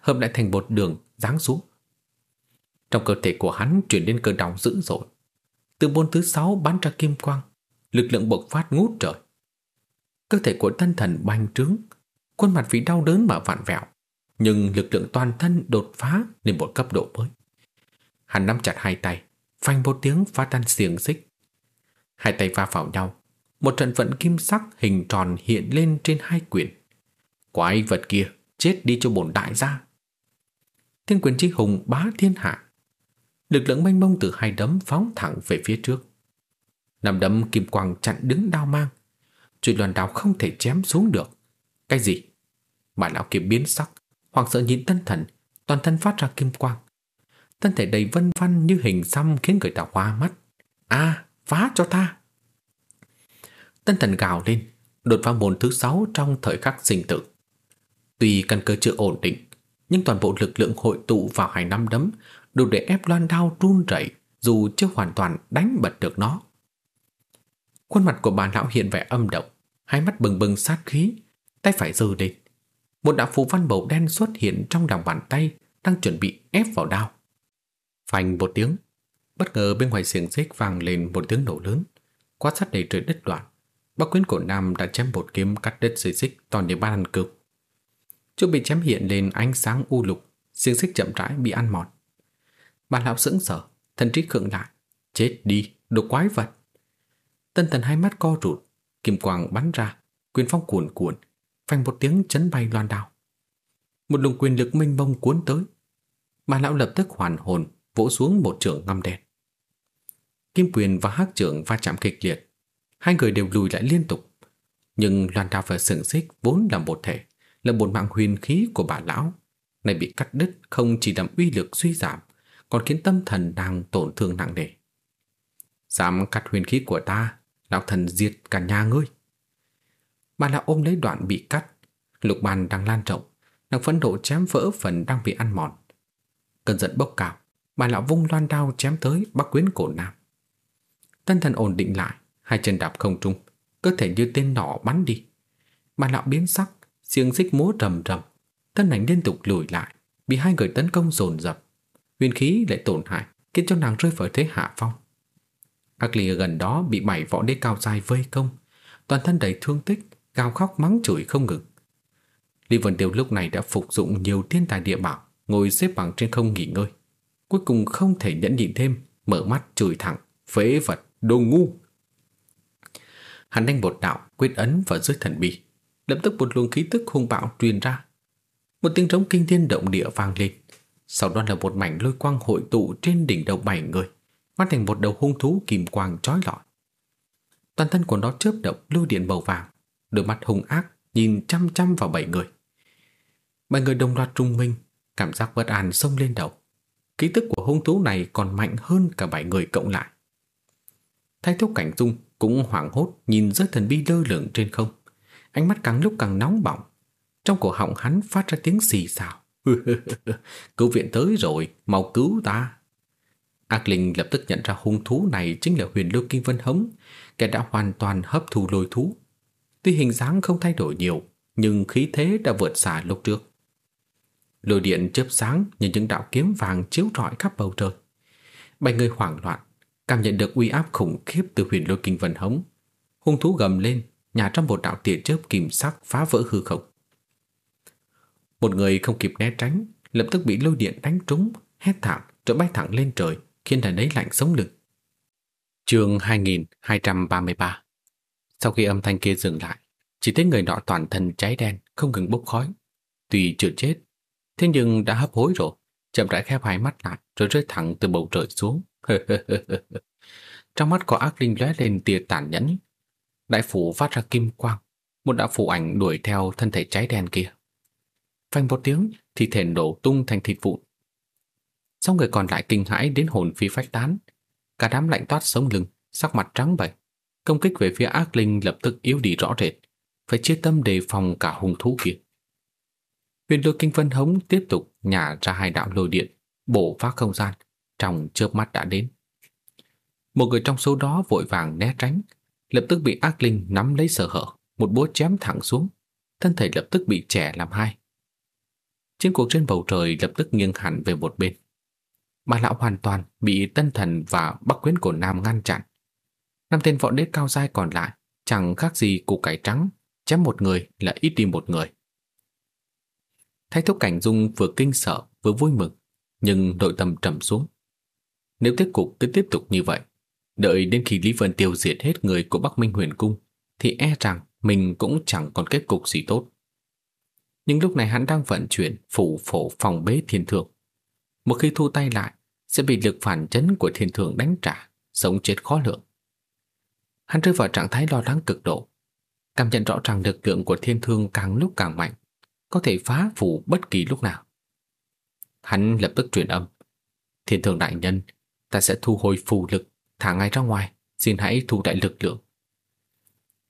hợp lại thành một đường giáng xuống. Trong cơ thể của hắn chuyển đến cơn đau dữ dội. Từ môn thứ sáu bắn ra kim quang, lực lượng bộc phát ngút trời. Cơ thể của tân thần bành trướng, khuôn mặt vì đau đớn mà vặn vẹo, nhưng lực lượng toàn thân đột phá lên một cấp độ mới. Hắn nắm chặt hai tay, phanh một tiếng phá tan xiềng xích. Hai tay va vào nhau, một trận vận kim sắc hình tròn hiện lên trên hai quyển. Quái vật kia, chết đi cho bổn đại gia. Thiên quyền chi hùng bá thiên hạ. Lực lượng mênh mông từ hai đấm phóng thẳng về phía trước. Nằm đấm kim quang chặn đứng đao mang. Chuyện đoàn đào không thể chém xuống được. Cái gì? Bà lão kia biến sắc, hoặc sợ nhìn tân thần, toàn thân phát ra kim quang. Thân thể đầy vân văn như hình xăm khiến người ta hoa mắt. À, phá cho ta! Tân thần gào lên, đột phá môn thứ sáu trong thời khắc sinh tử. Tuy căn cơ chưa ổn định, nhưng toàn bộ lực lượng hội tụ vào hai năm đấm đủ để ép loan đao run rẩy dù chưa hoàn toàn đánh bật được nó. Khuôn mặt của bà lão hiện vẻ âm động, hai mắt bừng bừng sát khí, tay phải giơ lên. Một đạo phù văn màu đen xuất hiện trong lòng bàn tay đang chuẩn bị ép vào đao. Phanh một tiếng, bất ngờ bên ngoài xiềng xích vang lên một tiếng nổ lớn, quát sắt đầy trời đất đoạn. Bắc quyến cổ nam đã chém một kiếm cắt đứt dây xích toàn địa ban ăn cực Chỗ bị chém hiện lên ánh sáng u lục, xiềng xích chậm rãi bị ăn mòn. Bà lão sững sờ, thần trí khựng lại. Chết đi, đồ quái vật. Tân thần hai mắt co rụt, kim quang bắn ra, quyền phong cuồn cuộn, phanh một tiếng chấn bay loan đao. Một luồng quyền lực mênh mông cuốn tới. Bà lão lập tức hoàn hồn, vỗ xuống một trường ngăm đen. Kim quyền và hắc trưởng va chạm kịch liệt, hai người đều lùi lại liên tục. Nhưng loan đao và sừng xích vốn là một thể, là một mạng huyền khí của bà lão, này bị cắt đứt không chỉ làm uy lực suy giảm, còn khiến tâm thần đang tổn thương nặng nề. Dám cắt huyền khí của ta, lão thần diệt cả nhà ngươi. Bà lão ôm lấy đoạn bị cắt, lục bàn đang lan rộng, đang phẫn nộ chém vỡ phần đang bị ăn mòn. Cơn giận bốc cao, bà lão vung loan đao chém tới bắc quyến cổ nam. Tân thần ổn định lại, hai chân đạp không trung, cơ thể như tên nỏ bắn đi. Bà lão biến sắc, xiềng xích múa rầm rầm, thân ảnh liên tục lùi lại, bị hai người tấn công dồn dập. Huyền khí lại tổn hại, khiến cho nàng rơi vào thế hạ phong. Aglia ở gần đó bị bảy võ đế cao dài vây công, toàn thân đầy thương tích, gào khóc mắng chửi không ngừng. Lý Vân Tiêu lúc này đã phục dụng nhiều thiên tài địa bảo, ngồi xếp bằng trên không nghỉ ngơi. Cuối cùng không thể nhẫn nhịn thêm, mở mắt chửi thẳng, phế vật, đồ ngu. Hắn đánh một đạo, quyết ấn vào dưới thần bì. Lập tức một luồng khí tức hung bạo truyền ra. Một tiếng trống kinh thiên động địa vang lên. Sau đó là một mảnh lôi quang hội tụ trên đỉnh đầu bảy người, hóa thành một đầu hung thú kim quang chói lọi. Toàn thân của nó chớp động lưu điện màu vàng, đôi mắt hung ác nhìn chăm chăm vào bảy người. Bảy người đồng loạt trung minh, cảm giác bất an xông lên đầu. Ký tức của hung thú này còn mạnh hơn cả bảy người cộng lại. Thái thúc cảnh dung cũng hoảng hốt nhìn giới thần bi lơ lửng trên không. Ánh mắt càng lúc càng nóng bỏng. Trong cổ họng hắn phát ra tiếng xì xào. cứu viện tới rồi, mau cứu ta. Ác Linh lập tức nhận ra hung thú này chính là huyền lưu kinh vân hống, kẻ đã hoàn toàn hấp thu lôi thú. Tuy hình dáng không thay đổi nhiều, nhưng khí thế đã vượt xa lúc trước. Lôi điện chớp sáng như những đạo kiếm vàng chiếu rọi khắp bầu trời. Bảy người hoảng loạn, cảm nhận được uy áp khủng khiếp từ huyền lôi kinh vân hống. Hung thú gầm lên, nhả trong một đạo tia chớp kim sắc phá vỡ hư không. Một người không kịp né tránh, lập tức bị lôi điện đánh trúng, hét thảm rồi bay thẳng lên trời, khiến đàn ấy lạnh sống lưng. Chương 2233 Sau khi âm thanh kia dừng lại, chỉ thấy người nọ toàn thân cháy đen, không ngừng bốc khói. Tuy chưa chết, thế nhưng đã hấp hối rồi, chậm rãi khép hai mắt lại rồi rơi thẳng từ bầu trời xuống. Trong mắt có ác linh lóe lên tia tàn nhẫn. Đại phủ phát ra kim quang, một đạo phủ ảnh đuổi theo thân thể cháy đen kia. Phanh một tiếng thì thể nổ tung thành thịt vụn. Sau người còn lại kinh hãi đến hồn phi phách tán. Cả đám lạnh toát sống lưng, sắc mặt trắng bệch. Công kích về phía ác linh lập tức yếu đi rõ rệt. Phải chia tâm đề phòng cả hung thú kia. Huyền lôi kinh vân hống tiếp tục nhả ra hai đạo lôi điện, bổ phá không gian, trong chớp mắt đã đến. Một người trong số đó vội vàng né tránh, lập tức bị ác linh nắm lấy sở hở, một búa chém thẳng xuống, thân thể lập tức bị chẻ làm hai. Chiến cuộc trên bầu trời lập tức nghiêng hẳn về một bên. Bà lão hoàn toàn bị tân thần và bắc quyến của Nam ngăn chặn. Năm tên võ đế cao dai còn lại chẳng khác gì củ cải trắng, chém một người là ít đi một người. Thái thúc cảnh dung vừa kinh sợ vừa vui mừng, nhưng nội tâm trầm xuống. Nếu tiếp cục cứ tiếp tục như vậy, đợi đến khi Lý Vân tiêu diệt hết người của Bắc Minh Huyền Cung, thì e rằng mình cũng chẳng còn kết cục gì tốt. Nhưng lúc này hắn đang vận chuyển phủ phổ phòng bế thiên thượng. Một khi thu tay lại, sẽ bị lực phản chấn của thiên thượng đánh trả, sống chết khó lượng. Hắn rơi vào trạng thái lo lắng cực độ, cảm nhận rõ ràng lực lượng của thiên thương càng lúc càng mạnh, có thể phá phủ bất kỳ lúc nào. Hắn lập tức truyền âm. Thiên thương đại nhân, ta sẽ thu hồi phù lực, thả ngay ra ngoài, xin hãy thu đại lực lượng.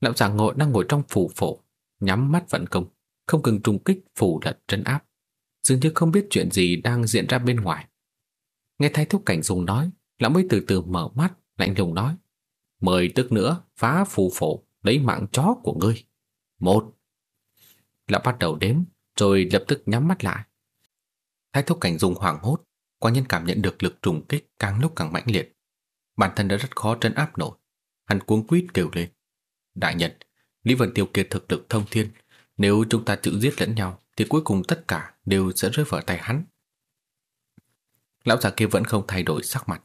Lão giả ngộ đang ngồi trong phủ phổ, nhắm mắt vận công, không ngừng trùng kích phủ lật trấn áp, dường như không biết chuyện gì đang diễn ra bên ngoài. Nghe thái thúc cảnh dùng nói, lão mới từ từ mở mắt, lạnh lùng nói. Mời tức nữa phá phù phổ, lấy mạng chó của ngươi. Một. Lão bắt đầu đếm, rồi lập tức nhắm mắt lại. Thái thúc cảnh dùng hoảng hốt, quả nhân cảm nhận được lực trùng kích càng lúc càng mãnh liệt. Bản thân đã rất khó trấn áp nổi. Hắn cuống quýt kêu lên. Đại nhân, Lý Vân Tiêu kiệt thực lực thông thiên. Nếu chúng ta tự giết lẫn nhau, thì cuối cùng tất cả đều sẽ rơi vào tay hắn. Lão già kia vẫn không thay đổi sắc mặt.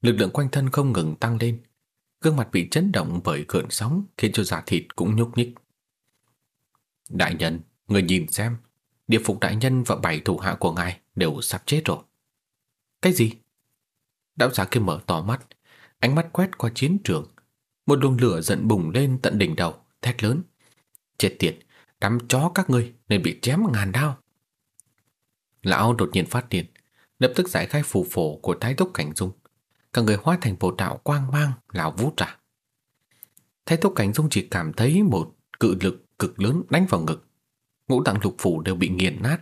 Lực lượng quanh thân không ngừng tăng lên. Gương mặt bị chấn động bởi cơn sóng khiến cho da thịt cũng nhúc nhích. Đại nhân, người nhìn xem, địa phục đại nhân và bảy thủ hạ của ngài đều sắp chết rồi. Cái gì? Đạo giả kia mở to mắt, ánh mắt quét qua chiến trường. Một luồng lửa giận bùng lên tận đỉnh đầu, thét lớn. Chết tiệt, đám chó các ngươi nên bị chém ngàn đao. Lão đột nhiên phát điên, lập tức giải khai phù phổ của thái thúc cảnh dung. Cả người hóa thành bộ đạo quang mang, lão vút ra. Thái thúc cảnh dung chỉ cảm thấy một cự lực cực lớn đánh vào ngực. Ngũ tạng lục phủ đều bị nghiền nát.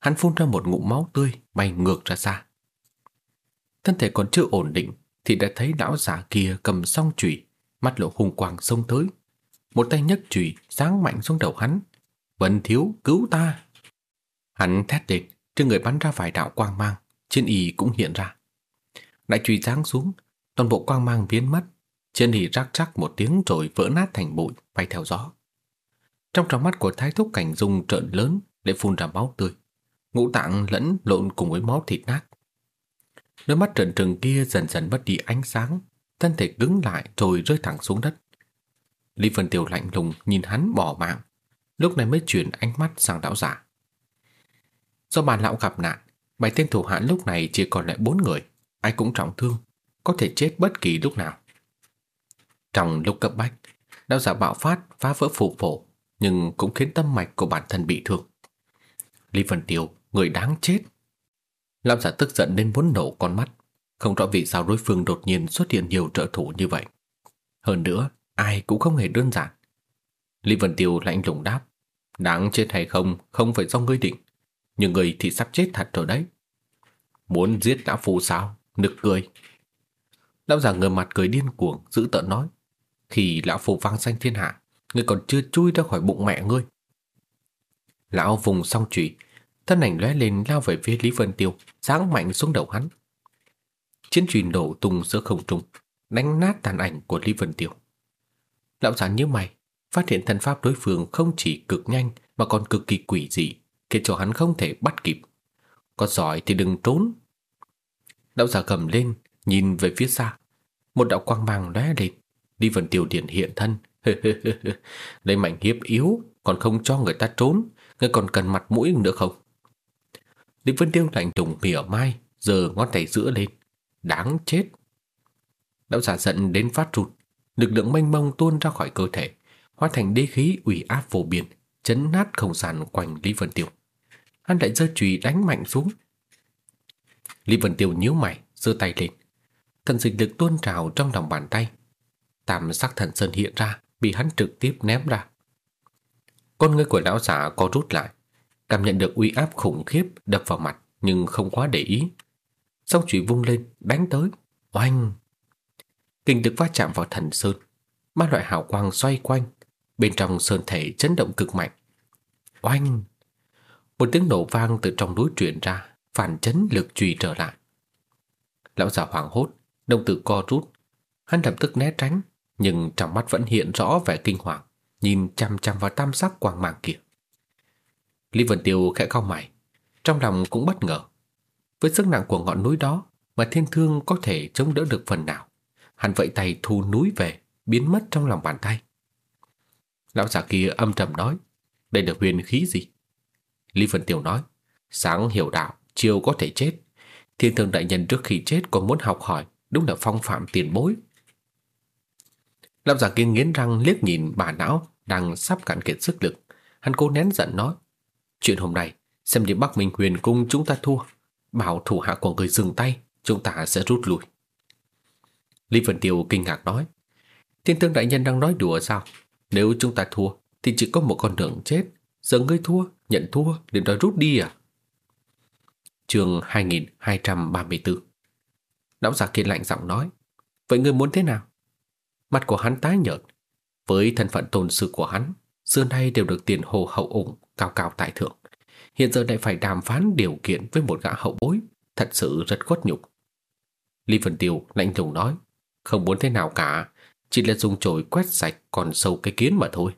Hắn phun ra một ngụm máu tươi bay ngược ra xa. Thân thể còn chưa ổn định thì đã thấy lão giả kia cầm song chùy, mắt lộ hung quang xông tới. Một tay nhấc chùy sáng mạnh xuống đầu hắn. Vân thiếu cứu ta. Hắn thét lên, trên người bắn ra vài đạo quang mang, trên y cũng hiện ra. Đại chùy giáng xuống, toàn bộ quang mang biến mất, trên y rắc rắc một tiếng rồi vỡ nát thành bụi, bay theo gió. Trong tròng mắt của thái thúc cảnh dung trợn lớn để phun ra máu tươi. Ngũ tạng lẫn lộn cùng với máu thịt nát. Đôi mắt trợn trừng kia dần dần mất đi ánh sáng, thân thể cứng lại rồi rơi thẳng xuống đất. Lý Vân Tiểu lạnh lùng nhìn hắn bỏ mạng, lúc này mới chuyển ánh mắt sang lão giả. Do bà lão gặp nạn, bảy tên thủ hạ lúc này chỉ còn lại bốn người, ai cũng trọng thương, có thể chết bất kỳ lúc nào. Trong lúc cấp bách, đạo giả bạo phát phá vỡ phủ phổ, nhưng cũng khiến tâm mạch của bản thân bị thương. Lý Vân Tiêu, người đáng chết. Lão giả tức giận đến muốn nổ con mắt, không rõ vì sao đối phương đột nhiên xuất hiện nhiều trợ thủ như vậy. Hơn nữa, ai cũng không hề đơn giản. Lý Vân Tiêu lạnh lùng đáp, đáng chết hay không không phải do ngươi định, nhưng người thì sắp chết thật rồi đấy. Muốn giết lão phù sao? Nực cười. Lão già ngờ mặt cười điên cuồng, giữ tợn nói. Khi lão phù vang danh thiên hạ, ngươi còn chưa chui ra khỏi bụng mẹ ngươi. Lão vùng song trùy thân ảnh lóe lên lao về phía Lý Vân Tiêu, giáng mạnh xuống đầu hắn. Chiến truyền nổ tung giữa không trung, đánh nát tàn ảnh của Lý Vân Tiêu. Lão già như mày, phát hiện thần pháp đối phương không chỉ cực nhanh mà còn cực kỳ quỷ dị, khiến cho hắn không thể bắt kịp. Có giỏi thì đừng trốn. Lão già cầm lên, nhìn về phía xa. Một đạo quang mang lóe lên, Lý Vân Tiêu điển hiện thân. Đây mạnh hiếp yếu, còn không cho người ta trốn, người còn cần mặt mũi nữa không? Lý Vân Tiêu lạnh lùng mỉa mai, giờ ngón tay giữa lên. Đáng chết. Lão giả giận đến phát rụt, lực lượng mênh mông tuôn ra khỏi cơ thể, hóa thành đế khí ủy áp vô biên, chấn nát không gian quanh Lý Vân Tiêu. Hắn lại giơ chùy đánh mạnh xuống. Lý Vân Tiêu nhíu mày, giơ tay lên. Thần dịch lực tuôn trào trong lòng bàn tay. Tam sắc thần sơn hiện ra, bị hắn trực tiếp ném ra. Con người của lão giả có rút lại, cảm nhận được uy áp khủng khiếp đập vào mặt nhưng không quá để ý. Song chủy vung lên, đánh tới, oanh! Kinh lực va chạm vào thần sơn, ba loại hào quang xoay quanh, Bên trong sơn thể chấn động cực mạnh. Oanh! Một tiếng nổ vang từ trong núi truyền ra, phản chấn lực trùy trở lại. Lão già hoảng hốt, đồng tử co rút. Hắn lập tức né tránh, nhưng trong mắt vẫn hiện rõ vẻ kinh hoàng, nhìn chăm chăm vào tam sắc quang mang kia. Lý Vân Tiêu khẽ cau mày, trong lòng cũng bất ngờ. Với sức nặng của ngọn núi đó mà thiên thương có thể chống đỡ được phần nào, hắn vẫy tay thu núi về, biến mất trong lòng bàn tay. Lão già kia âm trầm nói, đây là huyền khí gì? Lý Vân Tiêu nói, sáng hiểu đạo, chiều có thể chết. Thiên thương đại nhân trước khi chết còn muốn học hỏi, đúng là phong phạm tiền bối. Lão già kia nghiến răng liếc nhìn bà não đang sắp cạn kiệt sức lực. Hắn cố nén giận nói, chuyện hôm nay xem như Bắc Minh Huyền cung chúng ta thua, bảo thủ hạ của người dừng tay, chúng ta sẽ rút lui. Lý Vân Tiêu kinh ngạc nói, Thiên tướng đại nhân đang nói đùa sao? Nếu chúng ta thua thì chỉ có một con đường chết, giờ ngươi thua, nhận thua để đòi rút đi à? Chương 2234 Lão già kia lạnh giọng nói Vậy ngươi muốn thế nào? Mặt của hắn tái nhợt Với thân phận tôn sư của hắn Xưa nay đều được tiền hồ hậu ủng Cao cao tại thượng. Hiện giờ lại phải đàm phán điều kiện với một gã hậu bối, Thật sự rất khuất nhục. Lý Vân Tiêu lạnh lùng nói, Không muốn thế nào cả, Chỉ là dùng chổi quét sạch còn sâu cái kiến mà thôi.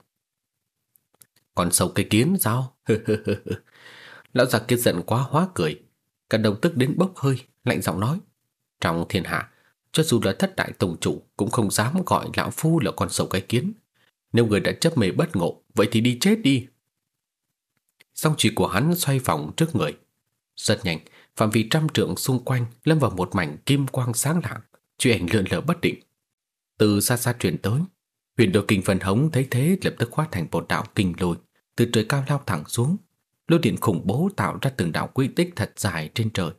Còn sâu cái kiến sao? Lão già kia giận quá hóa cười, Cả đồng tức đến bốc hơi, Lạnh giọng nói, Trong thiên hạ, Cho dù là thất đại tổng chủ Cũng không dám gọi lão phu là con sâu cái kiến. Nếu người đã chấp mê bất ngộ, Vậy thì đi chết đi. Song chỉ của hắn xoay vòng trước người Rất nhanh Phạm vi trăm trượng xung quanh Lâm vào một mảnh kim quang sáng lạng Truy ảnh lượn lờ bất định Từ xa xa truyền tới Huyền đồ kinh phần hống thấy thế lập tức hóa thành một đạo kinh lôi Từ trời cao lao thẳng xuống lôi điện khủng bố tạo ra từng đạo quy tích thật dài trên trời,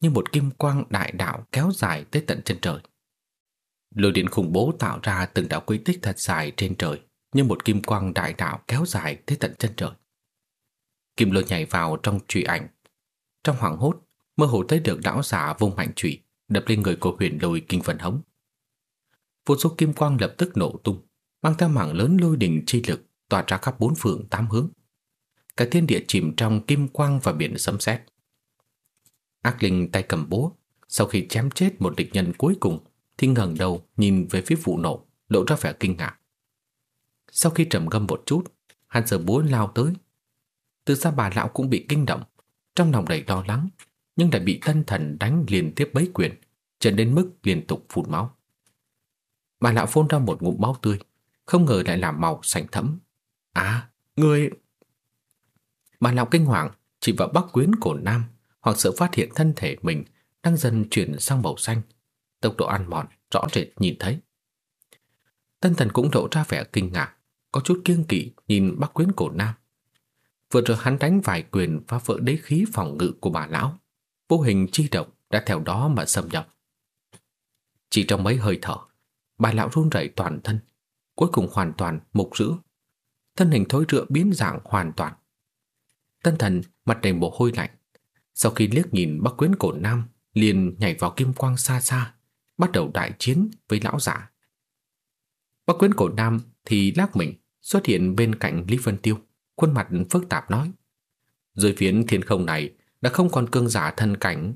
như một kim quang đại đạo kéo dài tới tận chân trời. Lôi điện khủng bố tạo ra từng đạo quy tích thật dài trên trời, như một kim quang đại đạo kéo dài tới tận chân trời. Kim lôi nhảy vào trong trụy ảnh. Trong hoàng hốt, mơ hồ thấy được lão giả vung mạnh trụy đập lên người của huyền lôi kinh phần hống. Vô số kim quang lập tức nổ tung, mang theo mảng lớn lôi đình chi lực tỏa ra khắp bốn phương tám hướng cả thiên địa chìm trong kim quang và biển sấm sét. Ác linh tay cầm búa, sau khi chém chết một địch nhân cuối cùng, thì ngẩng đầu nhìn về phía vụ nổ, lộ ra vẻ kinh ngạc. Sau khi trầm ngâm một chút, hắn giờ búa lao tới. Từ xa bà lão cũng bị kinh động, trong lòng đầy lo lắng, nhưng lại bị tân thần đánh liên tiếp bấy quyền, trở đến mức liên tục phun máu. Bà lão phun ra một ngụm máu tươi, không ngờ lại làm màu xanh thẫm. À, người... Bà lão kinh hoàng chỉ vào bắc quyến cổ nam hoặc sợ phát hiện thân thể mình đang dần chuyển sang màu xanh. Tốc độ ăn mòn rõ rệt nhìn thấy. Tân thần cũng lộ ra vẻ kinh ngạc, có chút kiêng kỵ nhìn bắc quyến cổ nam. Vừa rồi hắn đánh vài quyền phá vỡ đế khí phòng ngự của bà lão. Vô hình chi động đã theo đó mà xâm nhập. Chỉ trong mấy hơi thở, bà lão run rẩy toàn thân, cuối cùng hoàn toàn mục rữ. Thân hình thối rữa biến dạng hoàn toàn. Tân thần mặt đầy mồ hôi lạnh. Sau khi liếc nhìn Bắc Quyến cổ Nam, liền nhảy vào kim quang xa xa, bắt đầu đại chiến với lão giả. Bắc Quyến cổ Nam thì lắc mình xuất hiện bên cạnh Lý Vân Tiêu, khuôn mặt phức tạp nói. Dưới phiến thiên không này đã không còn cương giả thân cảnh,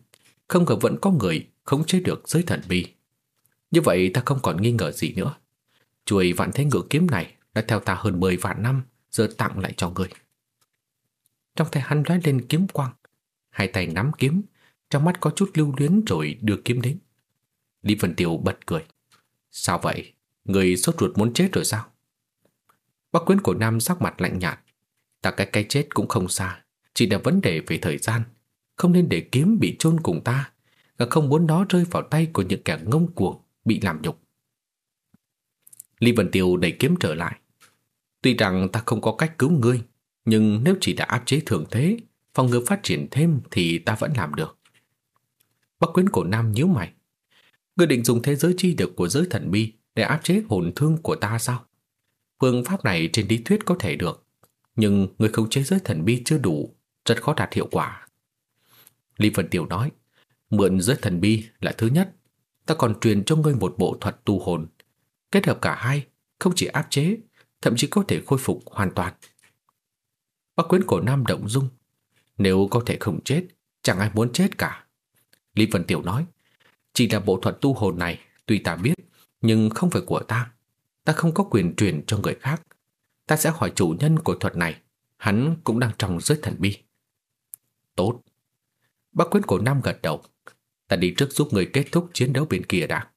không ngờ vẫn có người không chế được giới thần bi. Như vậy ta không còn nghi ngờ gì nữa. Chuôi vạn thế ngựa kiếm này đã theo ta hơn 10 vạn năm, giờ tặng lại cho người. Trong tay hắn lóe lên kiếm quang Hai tay nắm kiếm Trong mắt có chút lưu luyến rồi đưa kiếm đến Lý Vân Tiêu bật cười Sao vậy? Người sốt ruột muốn chết rồi sao? Bác quyến của Nam sắc mặt lạnh nhạt Ta cái cái chết cũng không xa Chỉ là vấn đề về thời gian Không nên để kiếm bị chôn cùng ta Và không muốn nó rơi vào tay của những kẻ ngông cuồng Bị làm nhục Lý Vân Tiêu đẩy kiếm trở lại Tuy rằng ta không có cách cứu ngươi nhưng nếu chỉ đã áp chế thường thế, phòng ngừa phát triển thêm thì ta vẫn làm được. Bắc quyến cổ nam nhíu mày. Ngươi định dùng thế giới chi được của giới thần bi để áp chế hồn thương của ta sao? Phương pháp này trên lý thuyết có thể được, nhưng người không chế giới thần bi chưa đủ, rất khó đạt hiệu quả. Lý Vân Tiểu nói, mượn giới thần bi là thứ nhất, ta còn truyền cho ngươi một bộ thuật tu hồn. Kết hợp cả hai, không chỉ áp chế, thậm chí có thể khôi phục hoàn toàn. Bác quyến cổ nam động dung, nếu có thể không chết, chẳng ai muốn chết cả. Lý Vân Tiểu nói, chỉ là bộ thuật tu hồn này, tuy ta biết, nhưng không phải của ta. Ta không có quyền truyền cho người khác. Ta sẽ hỏi chủ nhân của thuật này, hắn cũng đang trong giới thần bi. Tốt. Bác quyến cổ nam gật đầu. Ta đi trước giúp người kết thúc chiến đấu bên kia đã.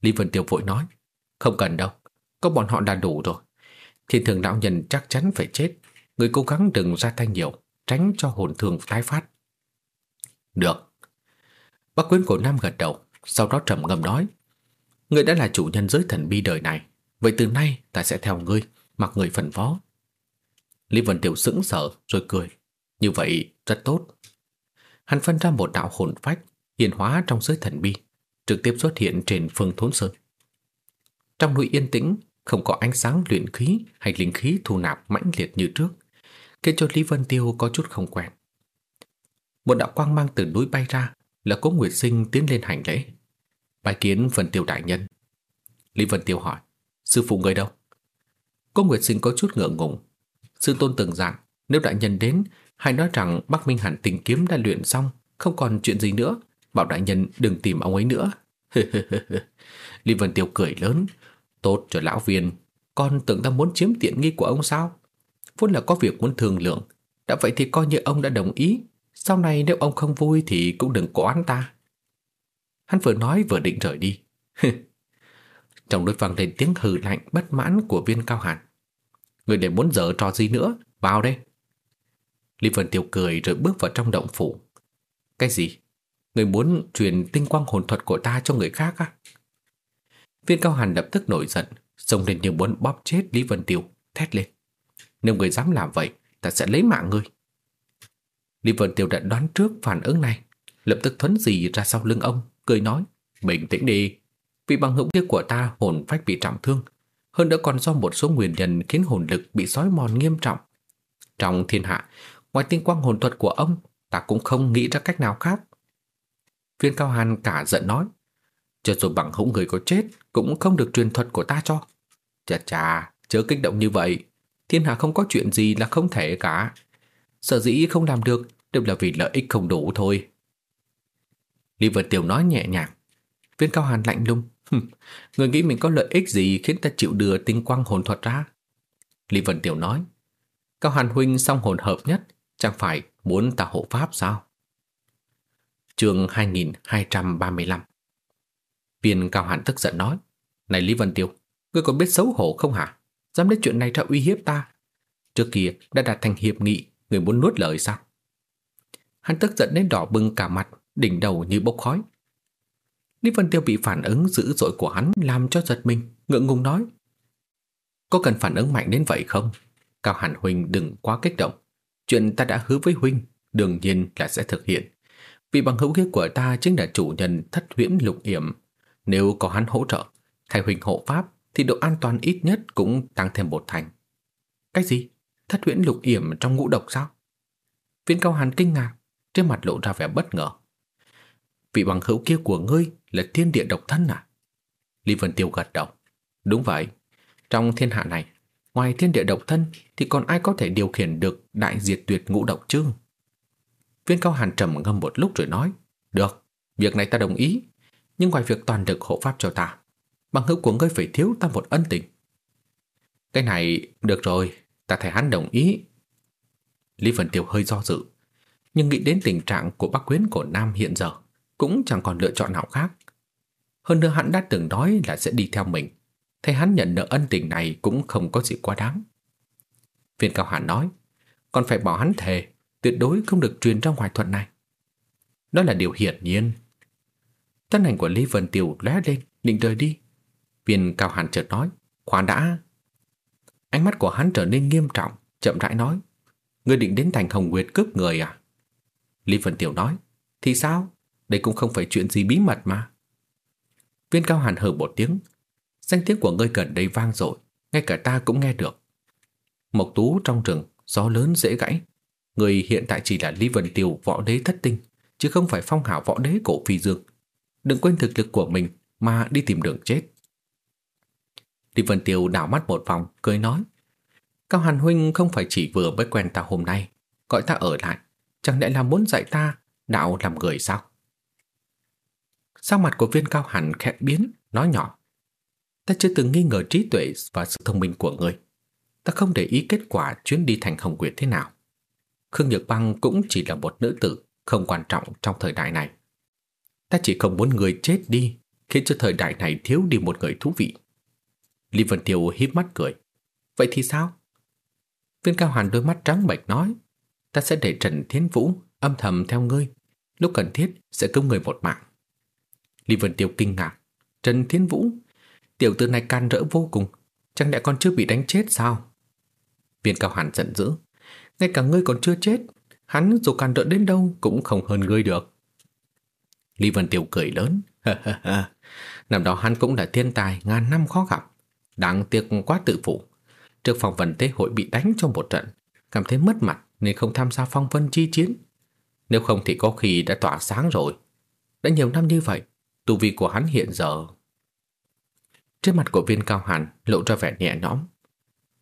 Lý Vân Tiêu vội nói, không cần đâu, có bọn họ đã đủ rồi. Thiên thường đạo nhân chắc chắn phải chết. Người cố gắng đừng ra tay nhiều, tránh cho hồn thường tái phát. Được. Bác quyến cổ nam gật đầu, sau đó trầm ngâm nói. Người đã là chủ nhân giới thần bi đời này, vậy từ nay ta sẽ theo ngươi, mặc người phân phó. Lý Vân Tiểu sững sờ rồi cười. Như vậy rất tốt. Hắn phân ra một đạo hồn phách hiện hóa trong giới thần bi, trực tiếp xuất hiện trên phương thốn sơn. Trong núi yên tĩnh, không có ánh sáng luyện khí hay linh khí thu nạp mãnh liệt như trước, khiến cho Lý Vân Tiêu có chút không quen. Một đạo quang mang từ núi bay ra, là Cố Nguyệt Sinh tiến lên hành lễ. Bài kiến Vân Tiêu đại nhân. Lý Vân Tiêu hỏi, sư phụ người đâu? Cô Nguyệt Sinh có chút ngượng ngùng. Sư tôn từng dặn, nếu đại nhân đến, hãy nói rằng Bắc Minh Hàn tình kiếm đã luyện xong, không còn chuyện gì nữa, bảo đại nhân đừng tìm ông ấy nữa. Lý Vân Tiêu cười lớn, tốt cho lão viên, con tưởng ta muốn chiếm tiện nghi của ông sao? Vốn là có việc muốn thương lượng, đã vậy thì coi như ông đã đồng ý, sau này nếu ông không vui thì cũng đừng có oán ta. Hắn vừa nói vừa định rời đi. Trong đôi vang lên tiếng hừ lạnh bất mãn của viên cao hàn. Người để muốn dở trò gì nữa, vào đây. Lý Vân Tiêu cười rồi bước vào trong động phủ. Cái gì? Người muốn truyền tinh quang hồn thuật của ta cho người khác á? Viên cao hàn lập tức nổi giận, xông lên như muốn bóp chết Lý Vân Tiêu, thét lên. Nếu người dám làm vậy, ta sẽ lấy mạng người. Lý Vân Tiêu đã đoán trước phản ứng này, lập tức thuấn gì ra sau lưng ông, cười nói, bình tĩnh đi, vị bằng hữu kia của ta hồn phách bị trọng thương, hơn nữa còn do một số nguyên nhân khiến hồn lực bị sói mòn nghiêm trọng. Trong thiên hạ, ngoài tinh quang hồn thuật của ông, ta cũng không nghĩ ra cách nào khác. Viên Cao Hàn cả giận nói, cho dù bằng hữu người có chết, cũng không được truyền thuật của ta cho. Chà chà, chớ kích động như vậy, thiên hạ không có chuyện gì là không thể cả. Sở dĩ không làm được đều là vì lợi ích không đủ thôi. Lý vật Tiểu nói nhẹ nhàng. Viên Cao Hàn lạnh lùng. Người nghĩ mình có lợi ích gì khiến ta chịu đưa tinh quang hồn thuật ra? Lý Vân Tiểu nói. Cao Hàn huynh song hồn hợp nhất, chẳng phải muốn ta hộ pháp sao? Chương 2235 Viên Cao Hàn tức giận nói. Này Lý Vân Tiêu, ngươi còn biết xấu hổ không hả? Dám lấy chuyện này ra uy hiếp ta. Trước kia đã đạt thành hiệp nghị Người muốn nuốt lời sao? Hắn tức giận đến đỏ bừng cả mặt, đỉnh đầu như bốc khói. Lý Vân Tiêu bị phản ứng dữ dội của hắn làm cho giật mình, ngượng ngùng nói. Có cần phản ứng mạnh đến vậy không? Cao Hàn Huynh đừng quá kích động. Chuyện ta đã hứa với Huynh, đương nhiên là sẽ thực hiện. Vì bằng hữu kia của ta chính là chủ nhân thất huyễn lục yểm. Nếu có hắn hỗ trợ, thay Huynh hộ pháp, thì độ an toàn ít nhất cũng tăng thêm một thành. Cái gì? Thất huyễn lục yểm trong ngũ độc sao? Viên cao hàn kinh ngạc, trên mặt lộ ra vẻ bất ngờ. Vị bằng hữu kia của ngươi là thiên địa độc thân à? Lý Vân Tiêu gật đầu. Đúng vậy, trong thiên hạ này, ngoài thiên địa độc thân thì còn ai có thể điều khiển được đại diệt tuyệt ngũ độc chứ? Viên cao hàn trầm ngâm một lúc rồi nói, được, việc này ta đồng ý, nhưng ngoài việc toàn lực hộ pháp cho ta, bằng hữu của ngươi phải thiếu ta một ân tình. Cái này, được rồi, Ta thấy hắn đồng ý. Lý Vân Tiêu hơi do dự, nhưng nghĩ đến tình trạng của bác quyến của Nam hiện giờ, cũng chẳng còn lựa chọn nào khác. Hơn nữa hắn đã từng nói là sẽ đi theo mình, thấy hắn nhận nợ ân tình này cũng không có gì quá đáng. Viên Cao Hàn nói, còn phải bảo hắn thề, tuyệt đối không được truyền ra ngoài thuật này. Đó là điều hiển nhiên. Thân ảnh của Lý Vân tiểu lóe lên, định rời đi. Viên Cao Hàn chợt nói, khoan đã, Ánh mắt của hắn trở nên nghiêm trọng, chậm rãi nói. Ngươi định đến thành Hồng Nguyệt cướp người à? Lý Vân Tiểu nói. Thì sao? Đây cũng không phải chuyện gì bí mật mà. Viên Cao Hàn hờ một tiếng. Danh tiếng của ngươi gần đây vang dội, ngay cả ta cũng nghe được. Mộc tú trong rừng, gió lớn dễ gãy. Người hiện tại chỉ là Lý Vân Tiêu võ đế thất tinh, chứ không phải phong hào võ đế cổ phi dương. Đừng quên thực lực của mình mà đi tìm đường chết. Lý Vân Tiêu đảo mắt một vòng, cười nói. Cao Hàn Huynh không phải chỉ vừa mới quen ta hôm nay, gọi ta ở lại, chẳng lẽ là muốn dạy ta đạo làm người sao? Sao mặt của viên Cao hẳn khẽ biến, nói nhỏ. Ta chưa từng nghi ngờ trí tuệ và sự thông minh của người. Ta không để ý kết quả chuyến đi thành Hồng Quyệt thế nào. Khương Nhược Băng cũng chỉ là một nữ tử, không quan trọng trong thời đại này. Ta chỉ không muốn người chết đi, khiến cho thời đại này thiếu đi một người thú vị. Lý Vân Tiêu híp mắt cười. Vậy thì sao? Viên Cao Hàn đôi mắt trắng bệch nói, ta sẽ để Trần Thiên Vũ âm thầm theo ngươi, lúc cần thiết sẽ cứu người một mạng. Lý Vân Tiêu kinh ngạc, Trần Thiên Vũ, tiểu tử này can rỡ vô cùng, chẳng lẽ con chưa bị đánh chết sao? Viên Cao Hàn giận dữ, ngay cả ngươi còn chưa chết, hắn dù can rỡ đến đâu cũng không hơn ngươi được. Lý Vân Tiêu cười lớn, năm đó hắn cũng là thiên tài ngàn năm khó gặp, đáng tiếc quá tự phụ. Trước phòng vần tế hội bị đánh trong một trận, cảm thấy mất mặt nên không tham gia phong vân chi chiến. Nếu không thì có khi đã tỏa sáng rồi. Đã nhiều năm như vậy, tu vi của hắn hiện giờ. Trên mặt của viên cao hẳn lộ ra vẻ nhẹ nhõm.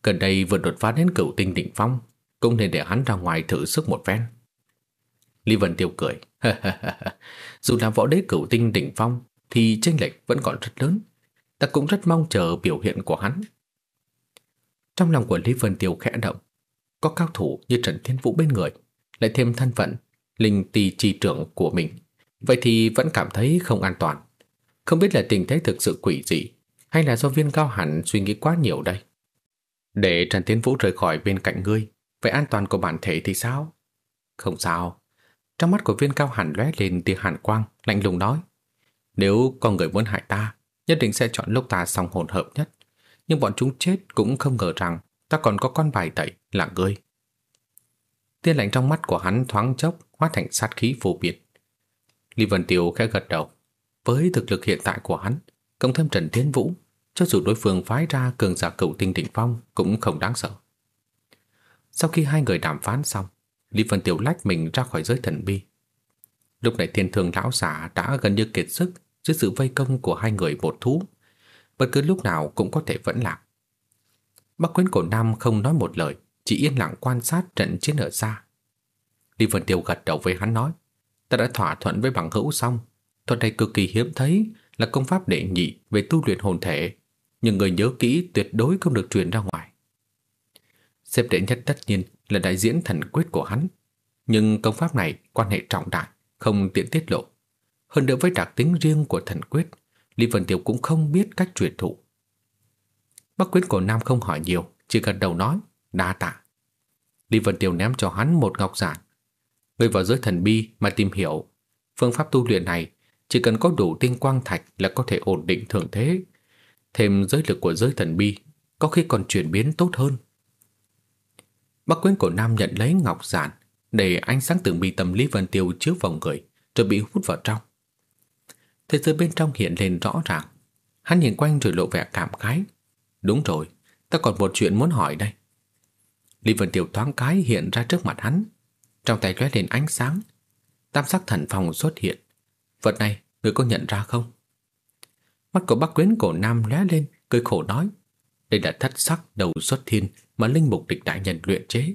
Gần đây vừa đột phá đến cửu tinh đỉnh phong, cũng nên để hắn ra ngoài thử sức một phen. Lý Vân Tiêu cười. Dù là võ đế cửu tinh đỉnh phong thì chênh lệch vẫn còn rất lớn. Ta cũng rất mong chờ biểu hiện của hắn. Trong lòng của Lý Vân Tiêu khẽ động, có cao thủ như Trần Thiên Vũ bên người, lại thêm thân phận, linh tì trì trưởng của mình. Vậy thì vẫn cảm thấy không an toàn. Không biết là tình thế thực sự quỷ gì, hay là do viên cao hẳn suy nghĩ quá nhiều đây. Để Trần tiến Vũ rời khỏi bên cạnh ngươi, vậy an toàn của bản thể thì sao? Không sao. Trong mắt của viên cao hẳn lóe lên tia hàn quang, lạnh lùng nói. Nếu con người muốn hại ta, nhất định sẽ chọn lúc ta xong hồn hợp nhất. Nhưng bọn chúng chết cũng không ngờ rằng ta còn có con bài tẩy là ngươi. Tiên lạnh trong mắt của hắn thoáng chốc hóa thành sát khí phổ biệt. Lý Vân Tiêu khẽ gật đầu. Với thực lực hiện tại của hắn, cộng thêm Trần Thiên Vũ, cho dù đối phương phái ra cường giả cựu tinh đỉnh phong cũng không đáng sợ. Sau khi hai người đàm phán xong, Lý Vân Tiêu lách mình ra khỏi giới thần bi. Lúc này thiên thường lão giả đã gần như kiệt sức dưới sự vây công của hai người một thú. Bất cứ lúc nào cũng có thể vẫn lạc. Bắc quyến cổ Nam không nói một lời, chỉ yên lặng quan sát trận chiến ở xa. Lý Vân Tiêu gật đầu với hắn nói, ta đã thỏa thuận với bằng hữu xong, thuật này cực kỳ hiếm thấy là công pháp đệ nhị về tu luyện hồn thể, nhưng người nhớ kỹ tuyệt đối không được truyền ra ngoài. Xếp đệ nhất tất nhiên là đại diễn thần quyết của hắn, nhưng công pháp này quan hệ trọng đại, không tiện tiết lộ. Hơn nữa với đặc tính riêng của thần quyết, Lý Vân Tiêu cũng không biết cách truyền thụ. Bắc quyết cổ nam không hỏi nhiều, chỉ gật đầu nói, đa tạ. Lý Vân Tiêu ném cho hắn một ngọc giản. Người vào giới thần bi mà tìm hiểu, phương pháp tu luyện này chỉ cần có đủ tinh quang thạch là có thể ổn định thượng thế. Thêm giới lực của giới thần bi, có khi còn chuyển biến tốt hơn. Bắc quyến cổ nam nhận lấy ngọc giản, để ánh sáng tưởng bi tâm Lý Vân Tiêu chiếu vào người, rồi bị hút vào trong. Thế giới bên trong hiện lên rõ ràng. Hắn nhìn quanh rồi lộ vẻ cảm khái, Đúng rồi, ta còn một chuyện muốn hỏi đây. Lý Vân Tiêu thoáng cái hiện ra trước mặt hắn. Trong tay lóe lên ánh sáng. Tam sắc thần phòng xuất hiện. Vật này, người có nhận ra không? Mắt của bác quyến cổ nam lóe lên, cười khổ nói. Đây là thất sắc đầu xuất thiên mà linh mục địch đại nhân luyện chế.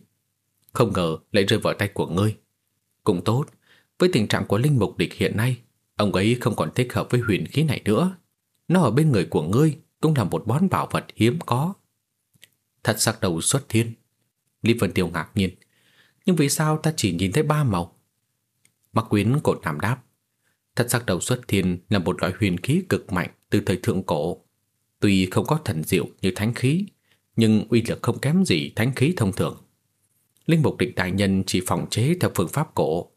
Không ngờ lại rơi vào tay của ngươi. Cũng tốt, với tình trạng của linh mục địch hiện nay, ông ấy không còn thích hợp với huyền khí này nữa. Nó ở bên người của ngươi cũng là một món bảo vật hiếm có. Thật sắc đầu xuất thiên. Lý Vân Tiêu ngạc nhiên. Nhưng vì sao ta chỉ nhìn thấy ba màu? Mạc Quyến cột nam đáp. Thật sắc đầu xuất thiên là một loại huyền khí cực mạnh từ thời thượng cổ. Tuy không có thần diệu như thánh khí, nhưng uy lực không kém gì thánh khí thông thường. Linh mục định đại nhân chỉ phòng chế theo phương pháp cổ.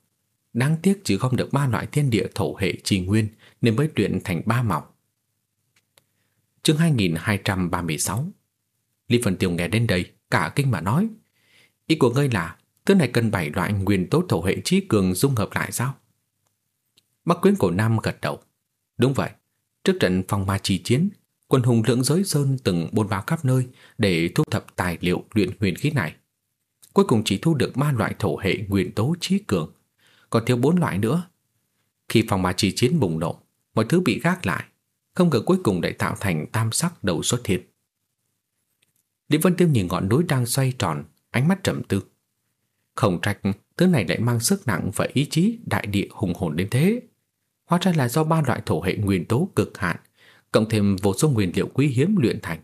Đáng tiếc chỉ gom được ba loại thiên địa thổ hệ trì nguyên nên mới luyện thành ba màu chương 2236 Lý Phần Tiêu nghe đến đây, cả kinh mà nói. Ý của ngươi là, thứ này cần bảy loại nguyên tố thổ hệ trí cường dung hợp lại sao? Bắc quyến cổ Nam gật đầu. Đúng vậy, trước trận phong ma chi chiến, quân hùng lưỡng giới sơn từng bôn báo khắp nơi để thu thập tài liệu luyện huyền khí này. Cuối cùng chỉ thu được ba loại thổ hệ nguyên tố trí cường, còn thiếu bốn loại nữa. Khi phong ma chi chiến bùng nổ, mọi thứ bị gác lại, không ngờ cuối cùng lại tạo thành tam sắc đầu xuất hiện. Lý Vân Tiêu nhìn ngọn núi đang xoay tròn, ánh mắt trầm tư. Không trách, thứ này lại mang sức nặng và ý chí đại địa hùng hồn đến thế. Hóa ra là do ba loại thổ hệ nguyên tố cực hạn, cộng thêm vô số nguyên liệu quý hiếm luyện thành.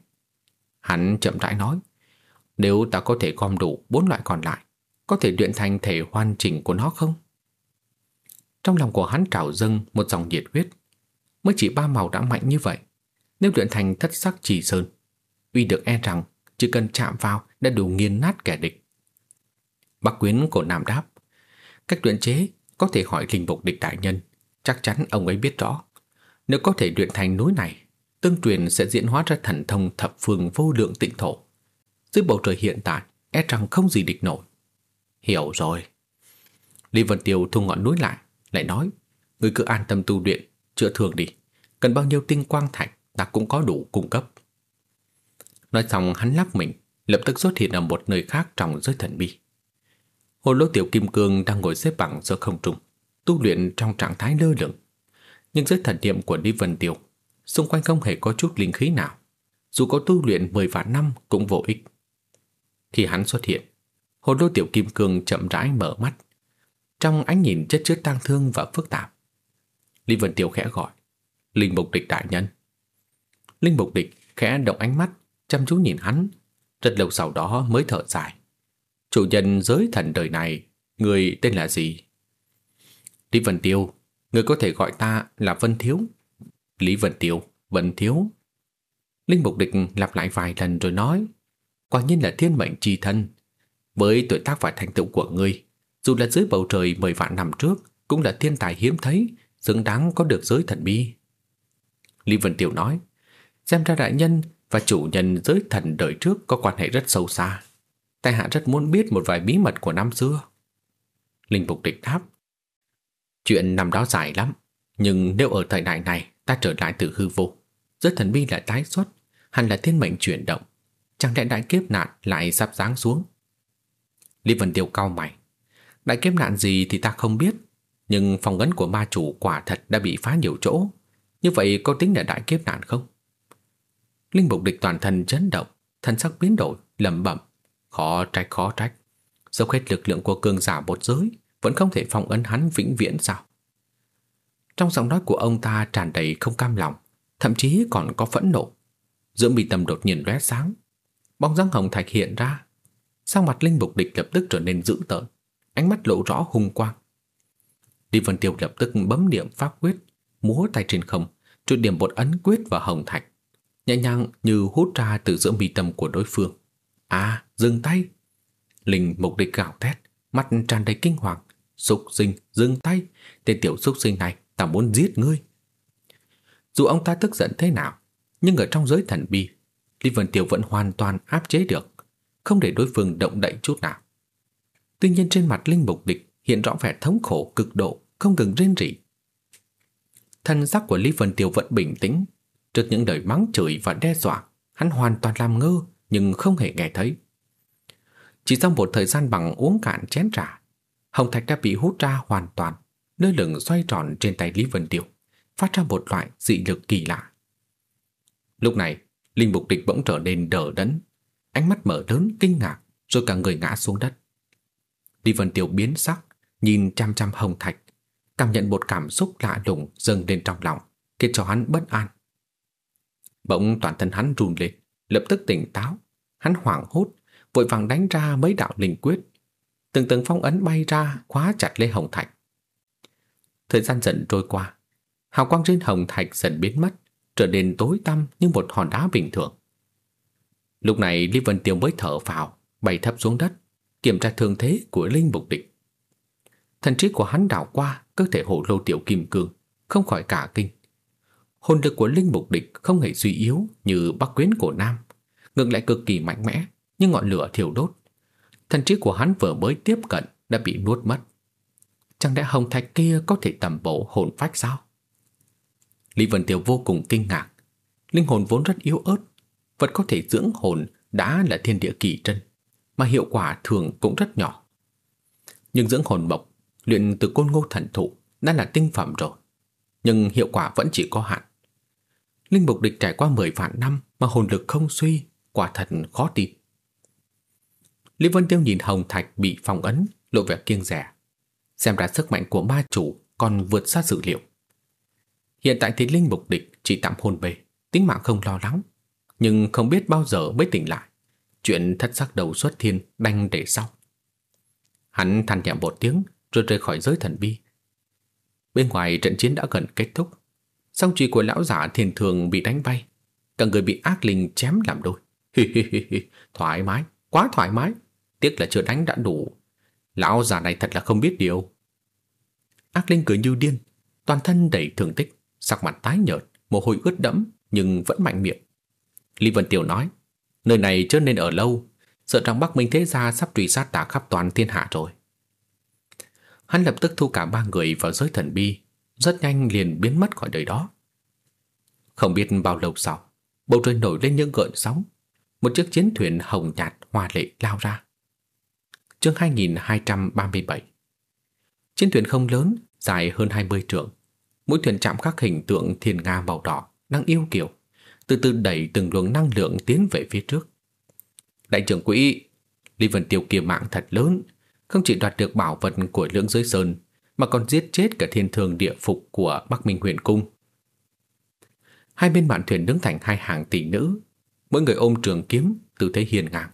Hắn chậm rãi nói, nếu ta có thể gom đủ bốn loại còn lại, có thể luyện thành thể hoàn chỉnh của nó không? Trong lòng của hắn trào dâng một dòng nhiệt huyết. Mới chỉ ba màu đã mạnh như vậy. Nếu luyện thành thất sắc chỉ sơn, uy được e rằng chỉ cần chạm vào đã đủ nghiền nát kẻ địch. Bắc quyến của Nam đáp, cách luyện chế có thể hỏi linh mục địch đại nhân, chắc chắn ông ấy biết rõ. Nếu có thể luyện thành núi này, tương truyền sẽ diễn hóa ra thần thông thập phương vô lượng tịnh thổ. Dưới bầu trời hiện tại, e rằng không gì địch nổi. Hiểu rồi. Lý Vân Tiêu thu ngọn núi lại, lại nói, người cứ an tâm tu luyện, chữa thương đi. Cần bao nhiêu tinh quang thạch, ta cũng có đủ cung cấp. Nói xong hắn lắc mình, lập tức xuất hiện ở một nơi khác trong giới thần bi. Hồ lô tiểu kim cương đang ngồi xếp bằng giữa không trung, tu luyện trong trạng thái lơ lửng. Nhưng dưới thần niệm của Lý Vân Tiêu, xung quanh không hề có chút linh khí nào. Dù có tu luyện 10 vạn năm cũng vô ích. Khi hắn xuất hiện, hồ lô tiểu kim cương chậm rãi mở mắt. Trong ánh nhìn chất chứa tang thương và phức tạp. Lý Vân Tiêu khẽ gọi, Linh Mục Địch đại nhân. Linh Mục Địch khẽ động ánh mắt, chăm chú nhìn hắn, rất lâu sau đó mới thở dài. Chủ nhân giới thần đời này, người tên là gì? Lý Vân Tiêu, người có thể gọi ta là Vân Thiếu. Lý Vân Tiêu, Vân Thiếu. Linh Mục Địch lặp lại vài lần rồi nói, quả nhiên là thiên mệnh chi thân. Với tuổi tác và thành tựu của ngươi, dù là dưới bầu trời mười vạn năm trước, cũng là thiên tài hiếm thấy, xứng đáng có được giới thần bi. Lý Vân Tiêu nói, xem ra đại nhân và chủ nhân giới thần đời trước có quan hệ rất sâu xa. Tại hạ rất muốn biết một vài bí mật của năm xưa. Linh Mục Địch đáp, chuyện năm đó dài lắm, nhưng nếu ở thời đại này ta trở lại từ hư vô, rất thần bi lại tái xuất, hẳn là thiên mệnh chuyển động, chẳng lẽ đại kiếp nạn lại sắp giáng xuống. Lý Vân Tiêu cao mày, đại kiếp nạn gì thì ta không biết, nhưng phòng ngấn của ma chủ quả thật đã bị phá nhiều chỗ, như vậy có tính là đại kiếp nạn không? Linh mục địch toàn thân chấn động, thân sắc biến đổi, lẩm bẩm, khó trách khó trách. Dốc hết lực lượng của cường giả một giới, vẫn không thể phong ấn hắn vĩnh viễn sao? Trong giọng nói của ông ta tràn đầy không cam lòng, thậm chí còn có phẫn nộ. Giữa bị tâm đột nhiên lóe sáng, bóng dáng hồng thạch hiện ra. Sang mặt linh mục địch lập tức trở nên dữ tợn, ánh mắt lộ rõ hung quang. Đi Vân Tiêu lập tức bấm điểm pháp quyết, múa tay trên không, rồi điểm một ấn quyết vào hồng thạch, nhẹ nhàng như hút ra từ giữa mi tâm của đối phương. À, dừng tay! Linh mục địch gào thét, mắt tràn đầy kinh hoàng. Sục sinh, dừng tay! Tên tiểu súc sinh này, ta muốn giết ngươi! Dù ông ta tức giận thế nào, nhưng ở trong giới thần bi, Lý Vân Tiêu vẫn hoàn toàn áp chế được, không để đối phương động đậy chút nào. Tuy nhiên trên mặt Linh Mục Địch hiện rõ vẻ thống khổ cực độ, không ngừng rên rỉ. Thân sắc của Lý Vân Tiêu vẫn bình tĩnh, trước những lời mắng chửi và đe dọa, hắn hoàn toàn làm ngơ nhưng không hề nghe thấy. Chỉ sau một thời gian bằng uống cạn chén trà, Hồng Thạch đã bị hút ra hoàn toàn, nơi lửng xoay tròn trên tay Lý Vân Tiêu, phát ra một loại dị lực kỳ lạ. Lúc này, Linh Mục Địch bỗng trở nên đờ đẫn, ánh mắt mở lớn kinh ngạc, rồi cả người ngã xuống đất. Lý Vân Tiêu biến sắc, nhìn chăm chăm Hồng Thạch, cảm nhận một cảm xúc lạ lùng dâng lên trong lòng, khiến cho hắn bất an. Bỗng toàn thân hắn run lên, lập tức tỉnh táo, hắn hoảng hốt, vội vàng đánh ra mấy đạo linh quyết. Từng từng phong ấn bay ra, khóa chặt lấy Hồng Thạch. Thời gian dần trôi qua, hào quang trên Hồng Thạch dần biến mất, trở nên tối tăm như một hòn đá bình thường. Lúc này Lý Vân Tiêu mới thở phào bay thấp xuống đất, kiểm tra thương thế của Linh Mục Địch. Thần trí của hắn đảo qua cơ thể hồ lô tiểu kim cương, không khỏi cả kinh. Hồn lực của Linh Mục Địch không hề suy yếu như Bắc Quyến của Nam, ngược lại cực kỳ mạnh mẽ, như ngọn lửa thiêu đốt. Thần trí của hắn vừa mới tiếp cận đã bị nuốt mất. Chẳng lẽ hồng thạch kia có thể tầm bổ hồn phách sao? Lý Vân Tiêu vô cùng kinh ngạc. Linh hồn vốn rất yếu ớt, vật có thể dưỡng hồn đã là thiên địa kỳ trân, mà hiệu quả thường cũng rất nhỏ. Nhưng dưỡng hồn mộc, luyện từ côn ngô thần thụ đã là tinh phẩm rồi, nhưng hiệu quả vẫn chỉ có hạn. Linh mục địch trải qua 10 vạn năm mà hồn lực không suy, quả thật khó tin. Lý Vân Tiêu nhìn Hồng Thạch bị phong ấn, lộ vẻ kiêng rẻ. Xem ra sức mạnh của ma chủ còn vượt xa dự liệu. Hiện tại thì linh mục địch chỉ tạm hôn bề, tính mạng không lo lắng, nhưng không biết bao giờ mới tỉnh lại. Chuyện thất sắc đầu xuất thiên đành để sau. Hắn than nhẹ một tiếng rồi rời khỏi giới thần bi. Bên ngoài trận chiến đã gần kết thúc. Song trì của lão giả thiền thường bị đánh bay. Cả người bị ác linh chém làm đôi. Hi hi hi hi, thoải mái, quá thoải mái. Tiếc là chưa đánh đã đủ. Lão già này thật là không biết điều. Ác linh cười như điên, toàn thân đầy thương tích, sắc mặt tái nhợt, mồ hôi ướt đẫm nhưng vẫn mạnh miệng. Lý Vân Tiểu nói, nơi này chưa nên ở lâu, sợ rằng Bắc Minh Thế Gia sắp truy sát tả khắp toàn thiên hạ rồi. Hắn lập tức thu cả ba người vào giới thần bi, rất nhanh liền biến mất khỏi đời đó. Không biết bao lâu sau, bầu trời nổi lên những gợn sóng, một chiếc chiến thuyền hồng nhạt hoa lệ lao ra. Chương 2237 Chiến thuyền không lớn, dài hơn 20 trượng. Mỗi thuyền chạm khắc hình tượng thiên nga màu đỏ, đang yêu kiều, từ từ đẩy từng luồng năng lượng tiến về phía trước. Đại trưởng quỹ, Lý Vân Tiêu kia mạng thật lớn, không chỉ đoạt được bảo vật của lưỡng giới sơn, mà còn giết chết cả thiên thường địa phục của Bắc Minh huyện cung. Hai bên mạn thuyền đứng thành hai hàng tỷ nữ, mỗi người ôm trường kiếm, tư thế hiền ngang.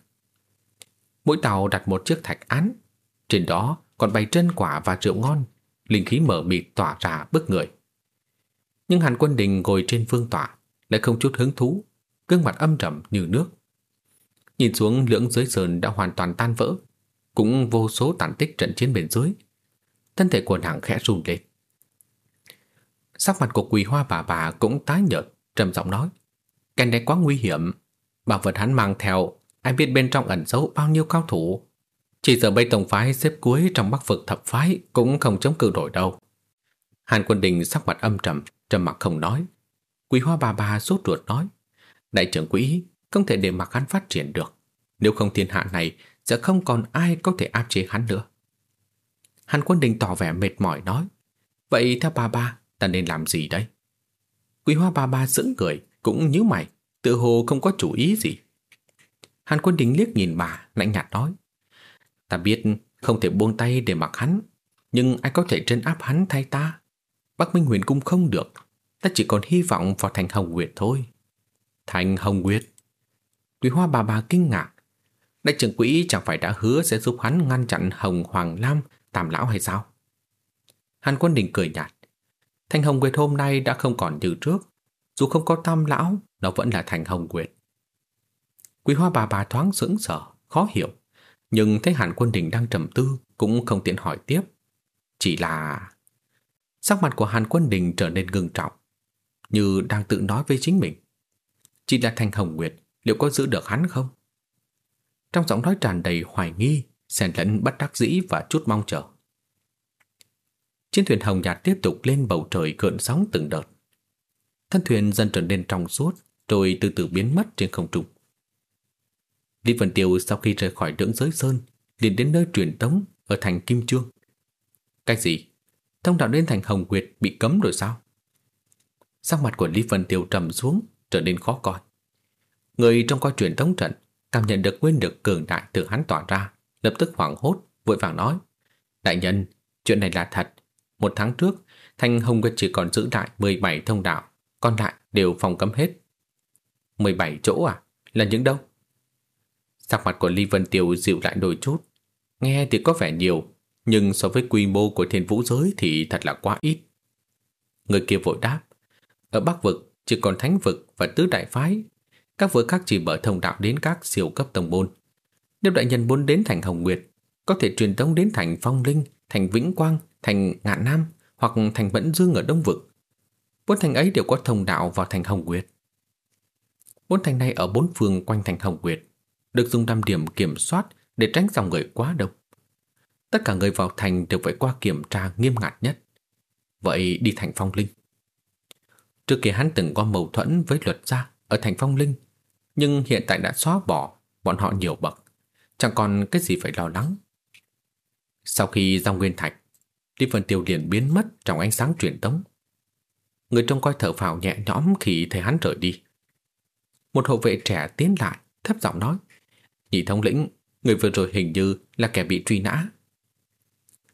Mỗi tàu đặt một chiếc thạch án, trên đó còn bày trân quả và rượu ngon, linh khí mở mịt tỏa ra bức người. Nhưng Hàn Quân Đình ngồi trên phương tọa lại không chút hứng thú, gương mặt âm trầm như nước. Nhìn xuống lưỡng dưới sơn đã hoàn toàn tan vỡ, cũng vô số tàn tích trận chiến bên dưới. Thân thể của nàng khẽ run lên. Sắc mặt của quỳ hoa bà bà cũng tái nhợt, trầm giọng nói. Cái này quá nguy hiểm. Bảo vật hắn mang theo, ai biết bên trong ẩn giấu bao nhiêu cao thủ. Chỉ giờ bây tổng phái xếp cuối trong bắc vực thập phái cũng không chống cự nổi đâu. Hàn quân đình sắc mặt âm trầm, trầm mặc không nói. Quý hoa bà bà sốt ruột nói. Đại trưởng quỹ không thể để mặc hắn phát triển được. Nếu không thiên hạ này sẽ không còn ai có thể áp chế hắn nữa. Hàn quân đình tỏ vẻ mệt mỏi nói. Vậy theo bà ba, ta nên làm gì đây? Quý hoa bà ba sững người, cũng như mày, tự hồ không có chủ ý gì. Hàn quân đình liếc nhìn bà, lạnh nhạt nói. Ta biết không thể buông tay để mặc hắn, nhưng ai có thể trấn áp hắn thay ta? Bắc Minh huyền cung không được, ta chỉ còn hy vọng vào thành Hồng Nguyệt thôi. Thành Hồng Nguyệt. Quý hoa bà bà kinh ngạc. Đại trưởng quỹ chẳng phải đã hứa sẽ giúp hắn ngăn chặn Hồng Hoàng Lam, Tam Lão hay sao? Hàn Quân Đình cười nhạt. Thành Hồng Nguyệt hôm nay đã không còn như trước. Dù không có Tam Lão, nó vẫn là Thành Hồng quyệt Quý hoa bà bà thoáng sững sờ, khó hiểu. Nhưng thấy Hàn Quân Đình đang trầm tư cũng không tiện hỏi tiếp. Chỉ là... Sắc mặt của Hàn Quân Đình trở nên ngưng trọng, như đang tự nói với chính mình. Chỉ là Thành Hồng Nguyệt liệu có giữ được hắn không? Trong giọng nói tràn đầy hoài nghi, xen lẫn bất đắc dĩ và chút mong chờ. Chiến thuyền hồng nhạt tiếp tục lên bầu trời cơn sóng từng đợt. Thân thuyền dần trở nên trong suốt, rồi từ từ biến mất trên không trung. Lý Vân Tiêu sau khi rời khỏi đưỡng giới sơn, liền đến nơi truyền tống ở thành Kim Trương. Cái gì? Thông đạo đến thành Hồng Nguyệt bị cấm rồi sao? Sắc mặt của Lý Vân Tiêu trầm xuống, trở nên khó coi. Người trong coi truyền tống trận cảm nhận được nguyên lực cường đại từ hắn tỏa ra, lập tức hoảng hốt, vội vàng nói. Đại nhân, chuyện này là thật. Một tháng trước, Thanh Hồng Nguyệt chỉ còn giữ lại 17 thông đạo, còn lại đều phòng cấm hết. 17 chỗ à? Là những đâu? Sắc mặt của Lý Vân Tiêu dịu lại đôi chút. Nghe thì có vẻ nhiều, nhưng so với quy mô của thiên vũ giới thì thật là quá ít. Người kia vội đáp. Ở Bắc Vực chỉ còn Thánh Vực và Tứ Đại Phái. Các vực khác chỉ mở thông đạo đến các siêu cấp tông môn. Nếu đại nhân muốn đến thành Hồng Nguyệt, có thể truyền tống đến thành Phong Linh, thành Vĩnh Quang, thành Ngạn Nam hoặc thành Vẫn Dương ở Đông Vực. Bốn thành ấy đều có thông đạo vào thành Hồng Nguyệt. Bốn thành này ở bốn phương quanh thành Hồng Nguyệt được dùng làm điểm kiểm soát để tránh dòng người quá đông. Tất cả người vào thành đều phải qua kiểm tra nghiêm ngặt nhất. Vậy đi thành Phong Linh. Trước kia hắn từng có mâu thuẫn với luật gia ở thành Phong Linh, nhưng hiện tại đã xóa bỏ bọn họ nhiều bậc, chẳng còn cái gì phải lo lắng. Sau khi giao nguyên thạch, Lý Vân Tiêu liền biến mất trong ánh sáng truyền tống. Người trông coi thở phào nhẹ nhõm khi thấy hắn rời đi. Một hộ vệ trẻ tiến lại, thấp giọng nói. Nhị thống lĩnh, người vừa rồi hình như là kẻ bị truy nã.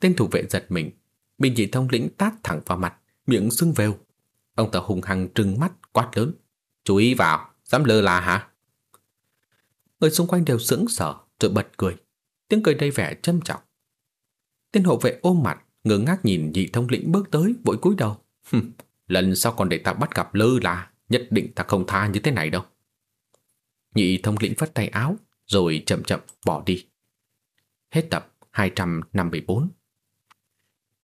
Tên thủ vệ giật mình, bị nhị thống lĩnh tát thẳng vào mặt, miệng sưng vêu. Ông ta hùng hăng trừng mắt quát lớn. Chú ý vào, dám lơ là hả? Người xung quanh đều sững sờ rồi bật cười. Tiếng cười đầy vẻ châm trọng. Tên hộ vệ ôm mặt, ngơ ngác nhìn nhị thống lĩnh bước tới, vội cúi đầu lần sau còn để ta bắt gặp lơ là, nhất định ta không tha như thế này đâu. Nhị thông lĩnh vắt tay áo, rồi chậm chậm bỏ đi. Hết tập 254